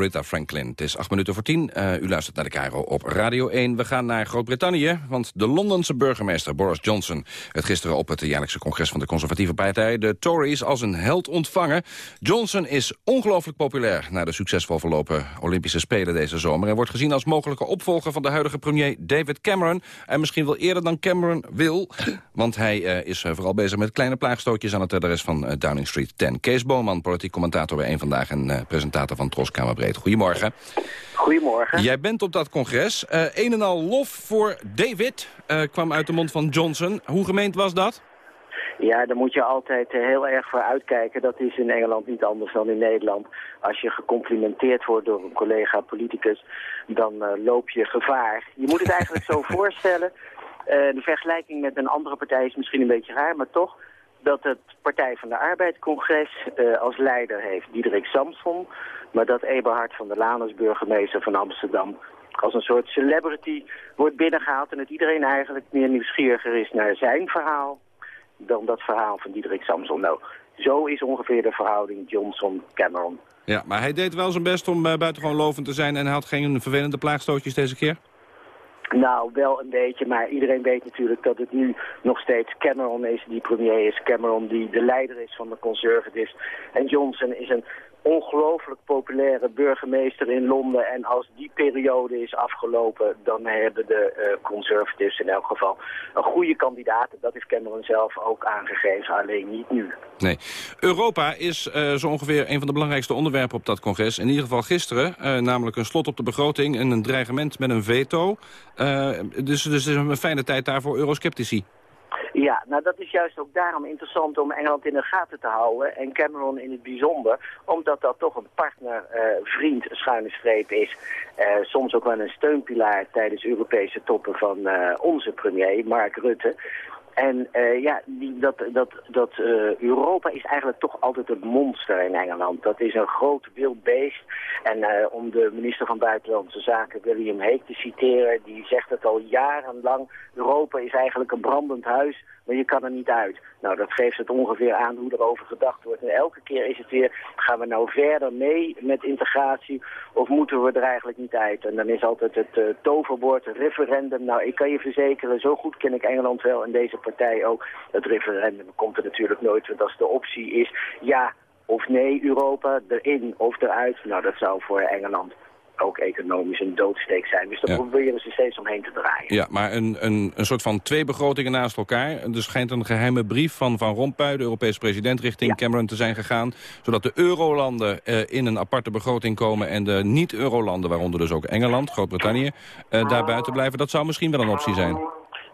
Rita Franklin. Het is acht minuten voor tien. Uh, u luistert naar de Cairo op Radio 1. We gaan naar Groot-Brittannië, want de Londense burgemeester Boris Johnson... het gisteren op het jaarlijkse congres van de conservatieve partij... de Tories als een held ontvangen. Johnson is ongelooflijk populair... na de succesvol verlopen Olympische Spelen deze zomer... en wordt gezien als mogelijke opvolger van de huidige premier David Cameron... en misschien wel eerder dan Cameron wil... want hij uh, is uh, vooral bezig met kleine plaagstootjes... aan het adres van Downing Street 10. Kees Boman, politiek commentator bij één Vandaag... en presentator van Troskamerbreed. Goedemorgen. Goedemorgen. Jij bent op dat congres. Uh, een en al lof voor David uh, kwam uit de mond van Johnson. Hoe gemeend was dat? Ja, daar moet je altijd uh, heel erg voor uitkijken. Dat is in Engeland niet anders dan in Nederland. Als je gecomplimenteerd wordt door een collega politicus, dan loop je gevaar. Je moet het eigenlijk zo voorstellen. de vergelijking met een andere partij is misschien een beetje raar, maar toch dat het Partij van de Arbeid-congres als leider heeft Diederik Samson maar dat Eberhard van der Laan als burgemeester van Amsterdam als een soort celebrity wordt binnengehaald... en dat iedereen eigenlijk meer nieuwsgieriger is naar zijn verhaal... dan dat verhaal van Diederik Samson. Nou, zo is ongeveer de verhouding Johnson-Cameron. Ja, maar hij deed wel zijn best om uh, buitengewoon lovend te zijn... en hij had geen vervelende plaagstootjes deze keer? Nou, wel een beetje, maar iedereen weet natuurlijk dat het nu nog steeds Cameron is die premier is. Cameron die de leider is van de Conservatives. En Johnson is een ongelooflijk populaire burgemeester in Londen. En als die periode is afgelopen, dan hebben de uh, conservatives in elk geval een goede kandidaat. Dat heeft Cameron zelf ook aangegeven, alleen niet nu. Nee. Europa is uh, zo ongeveer een van de belangrijkste onderwerpen op dat congres. In ieder geval gisteren, uh, namelijk een slot op de begroting en een dreigement met een veto. dus, dus het is een fijne tijd daar voor eurosceptici. Ja, nou dat is juist ook daarom interessant om Engeland in de gaten te houden. En Cameron in het bijzonder. Omdat dat toch een partner, uh, vriend, schuine streep is. Uh, soms ook wel een steunpilaar tijdens Europese toppen van uh, onze premier, Mark Rutte. En uh, ja, die, dat, dat, dat uh, Europa is eigenlijk toch altijd het monster in Engeland. Dat is een groot wild beest. En uh, om de minister van Buitenlandse Zaken, William Hague, te citeren... die zegt het al jarenlang, Europa is eigenlijk een brandend huis maar je kan er niet uit. Nou, dat geeft het ongeveer aan hoe erover gedacht wordt. En elke keer is het weer, gaan we nou verder mee met integratie of moeten we er eigenlijk niet uit? En dan is altijd het uh, toverwoord referendum. Nou, ik kan je verzekeren, zo goed ken ik Engeland wel en deze partij ook. Het referendum komt er natuurlijk nooit, want als de optie is ja of nee Europa, erin of eruit, nou dat zou voor Engeland ook economisch een doodsteek zijn. Dus daar proberen ze steeds omheen te draaien. Ja, maar een, een, een soort van twee begrotingen naast elkaar. Er schijnt een geheime brief van Van Rompuy, de Europese president, richting Cameron te zijn gegaan. Zodat de eurolanden uh, in een aparte begroting komen en de niet-eurolanden, waaronder dus ook Engeland, Groot-Brittannië, uh, daar buiten blijven. Dat zou misschien wel een optie zijn.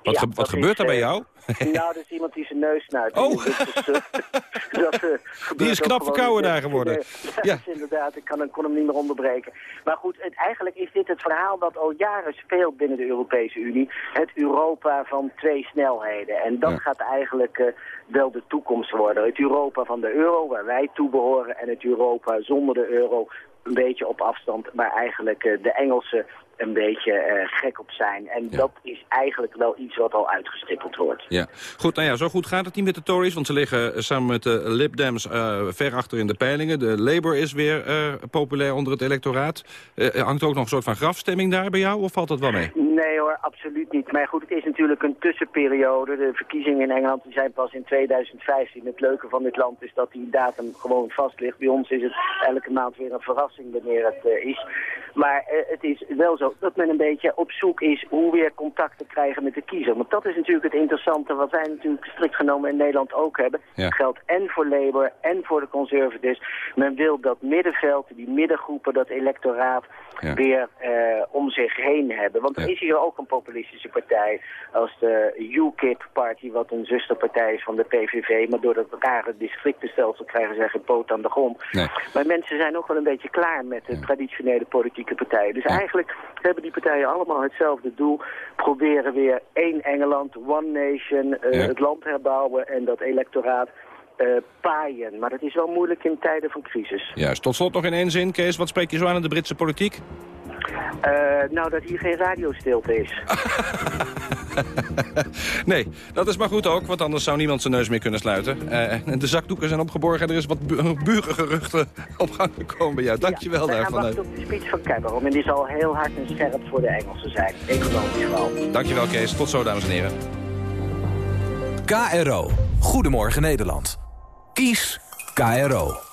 Wat, ja, ge wat gebeurt er bij jou? Nou, dat is iemand die zijn neus snuit. Oh! Dus, dat, uh, die is knap verkouden daar geworden. ja, ja. inderdaad. Ik kan, kon hem niet meer onderbreken. Maar goed, het, eigenlijk is dit het verhaal dat al jaren speelt binnen de Europese Unie. Het Europa van twee snelheden. En dat ja. gaat eigenlijk uh, wel de toekomst worden. Het Europa van de euro, waar wij toe behoren. En het Europa zonder de euro, een beetje op afstand, waar eigenlijk uh, de Engelsen een beetje uh, gek op zijn. En ja. dat is eigenlijk wel iets wat al uitgestippeld wordt. Ja, goed. Nou ja, zo goed gaat het niet met de Tories. Want ze liggen samen met de Lib Dems uh, ver achter in de peilingen. De Labour is weer uh, populair onder het electoraat. hangt ook nog een soort van grafstemming daar bij jou? Of valt dat wel mee? Nee absoluut niet. Maar goed, het is natuurlijk een tussenperiode. De verkiezingen in Engeland die zijn pas in 2015. Het leuke van dit land is dat die datum gewoon vast ligt. Bij ons is het elke maand weer een verrassing wanneer het is. Maar het is wel zo dat men een beetje op zoek is hoe weer contact te krijgen met de kiezer. Want dat is natuurlijk het interessante wat wij natuurlijk strikt genomen in Nederland ook hebben. Ja. Dat geldt en voor Labour en voor de Conservatives. Men wil dat middenveld, die middengroepen, dat electoraat ja. weer uh, om zich heen hebben. Want er ja. is hier ook een populistische partij als de UKIP-party, wat een zusterpartij is van de PVV. Maar door dat rare districtenstelsel krijgen zij geen poot aan de grond. Nee. Maar mensen zijn ook wel een beetje klaar met de traditionele politieke partijen. Dus eigenlijk hebben die partijen allemaal hetzelfde doel. Proberen weer één Engeland, one nation, uh, ja. het land herbouwen en dat electoraat uh, paaien. Maar dat is wel moeilijk in tijden van crisis. Juist. Tot slot nog in één zin, Kees. Wat spreek je zo aan in de Britse politiek? Uh, nou, dat hier geen radiostilte is. nee, dat is maar goed ook, want anders zou niemand zijn neus meer kunnen sluiten. Uh, de zakdoeken zijn opgeborgen, er is wat bu burengeruchten op gang gekomen bij jou. Dankjewel ja, daarvan. We op de speech van Cameron en die zal heel hard en scherp voor de Engelsen zijn. Economisch vooral. Dankjewel Kees, tot zo dames en heren. KRO, Goedemorgen Nederland. Kies KRO.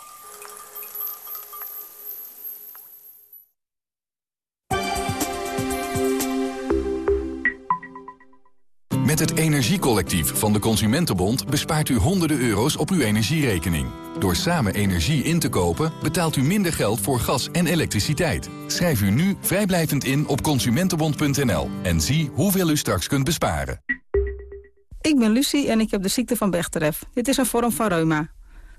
Met het Energiecollectief van de Consumentenbond bespaart u honderden euro's op uw energierekening. Door samen energie in te kopen betaalt u minder geld voor gas en elektriciteit. Schrijf u nu vrijblijvend in op consumentenbond.nl en zie hoeveel u straks kunt besparen. Ik ben Lucie en ik heb de ziekte van Bechterew. Dit is een vorm van reuma.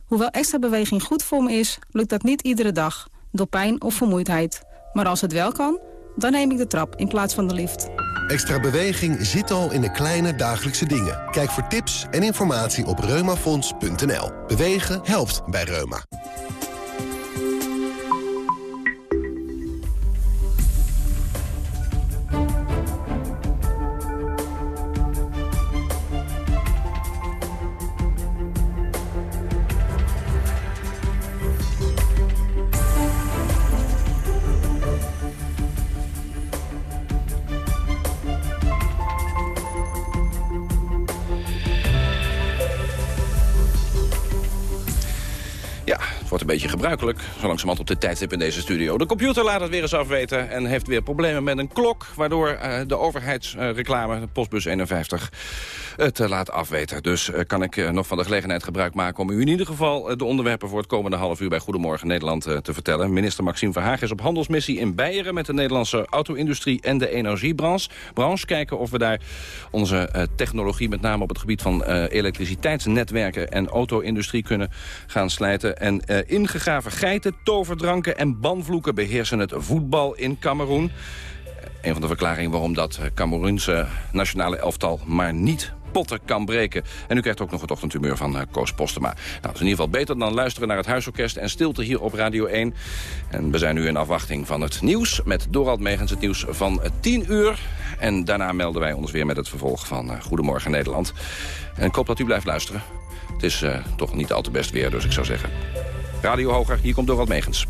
Hoewel extra beweging goed voor me is, lukt dat niet iedere dag. Door pijn of vermoeidheid. Maar als het wel kan, dan neem ik de trap in plaats van de lift. Extra beweging zit al in de kleine dagelijkse dingen. Kijk voor tips en informatie op reumafonds.nl. Bewegen helpt bij reuma. Wordt een beetje gebruikelijk, zo langzamerhand op de tijdstip in deze studio. De computer laat het weer eens afweten en heeft weer problemen met een klok... waardoor uh, de overheidsreclame, postbus 51, het uh, laat afweten. Dus kan ik nog van de gelegenheid gebruik maken om u in ieder geval... de onderwerpen voor het komende half uur bij Goedemorgen Nederland te vertellen. Minister Maxime Verhaag is op handelsmissie in Beieren... met de Nederlandse auto-industrie en de energiebranche. Branche kijken of we daar onze technologie, met name op het gebied van elektriciteitsnetwerken... en auto-industrie kunnen gaan slijten. En ingegraven geiten, toverdranken en banvloeken beheersen het voetbal in Cameroen. Een van de verklaringen waarom dat Cameroense nationale elftal maar niet potten kan breken. En u krijgt ook nog het ochtendhumeur van uh, Koos Postema. Nou, is in ieder geval beter dan luisteren naar het Huisorkest en stilte hier op Radio 1. En we zijn nu in afwachting van het nieuws met Dorald Megens, het nieuws van 10 uur. En daarna melden wij ons weer met het vervolg van Goedemorgen Nederland. En ik hoop dat u blijft luisteren. Het is toch niet al te best weer, dus ik zou zeggen... Radio Hoger, hier komt Dorald Megens.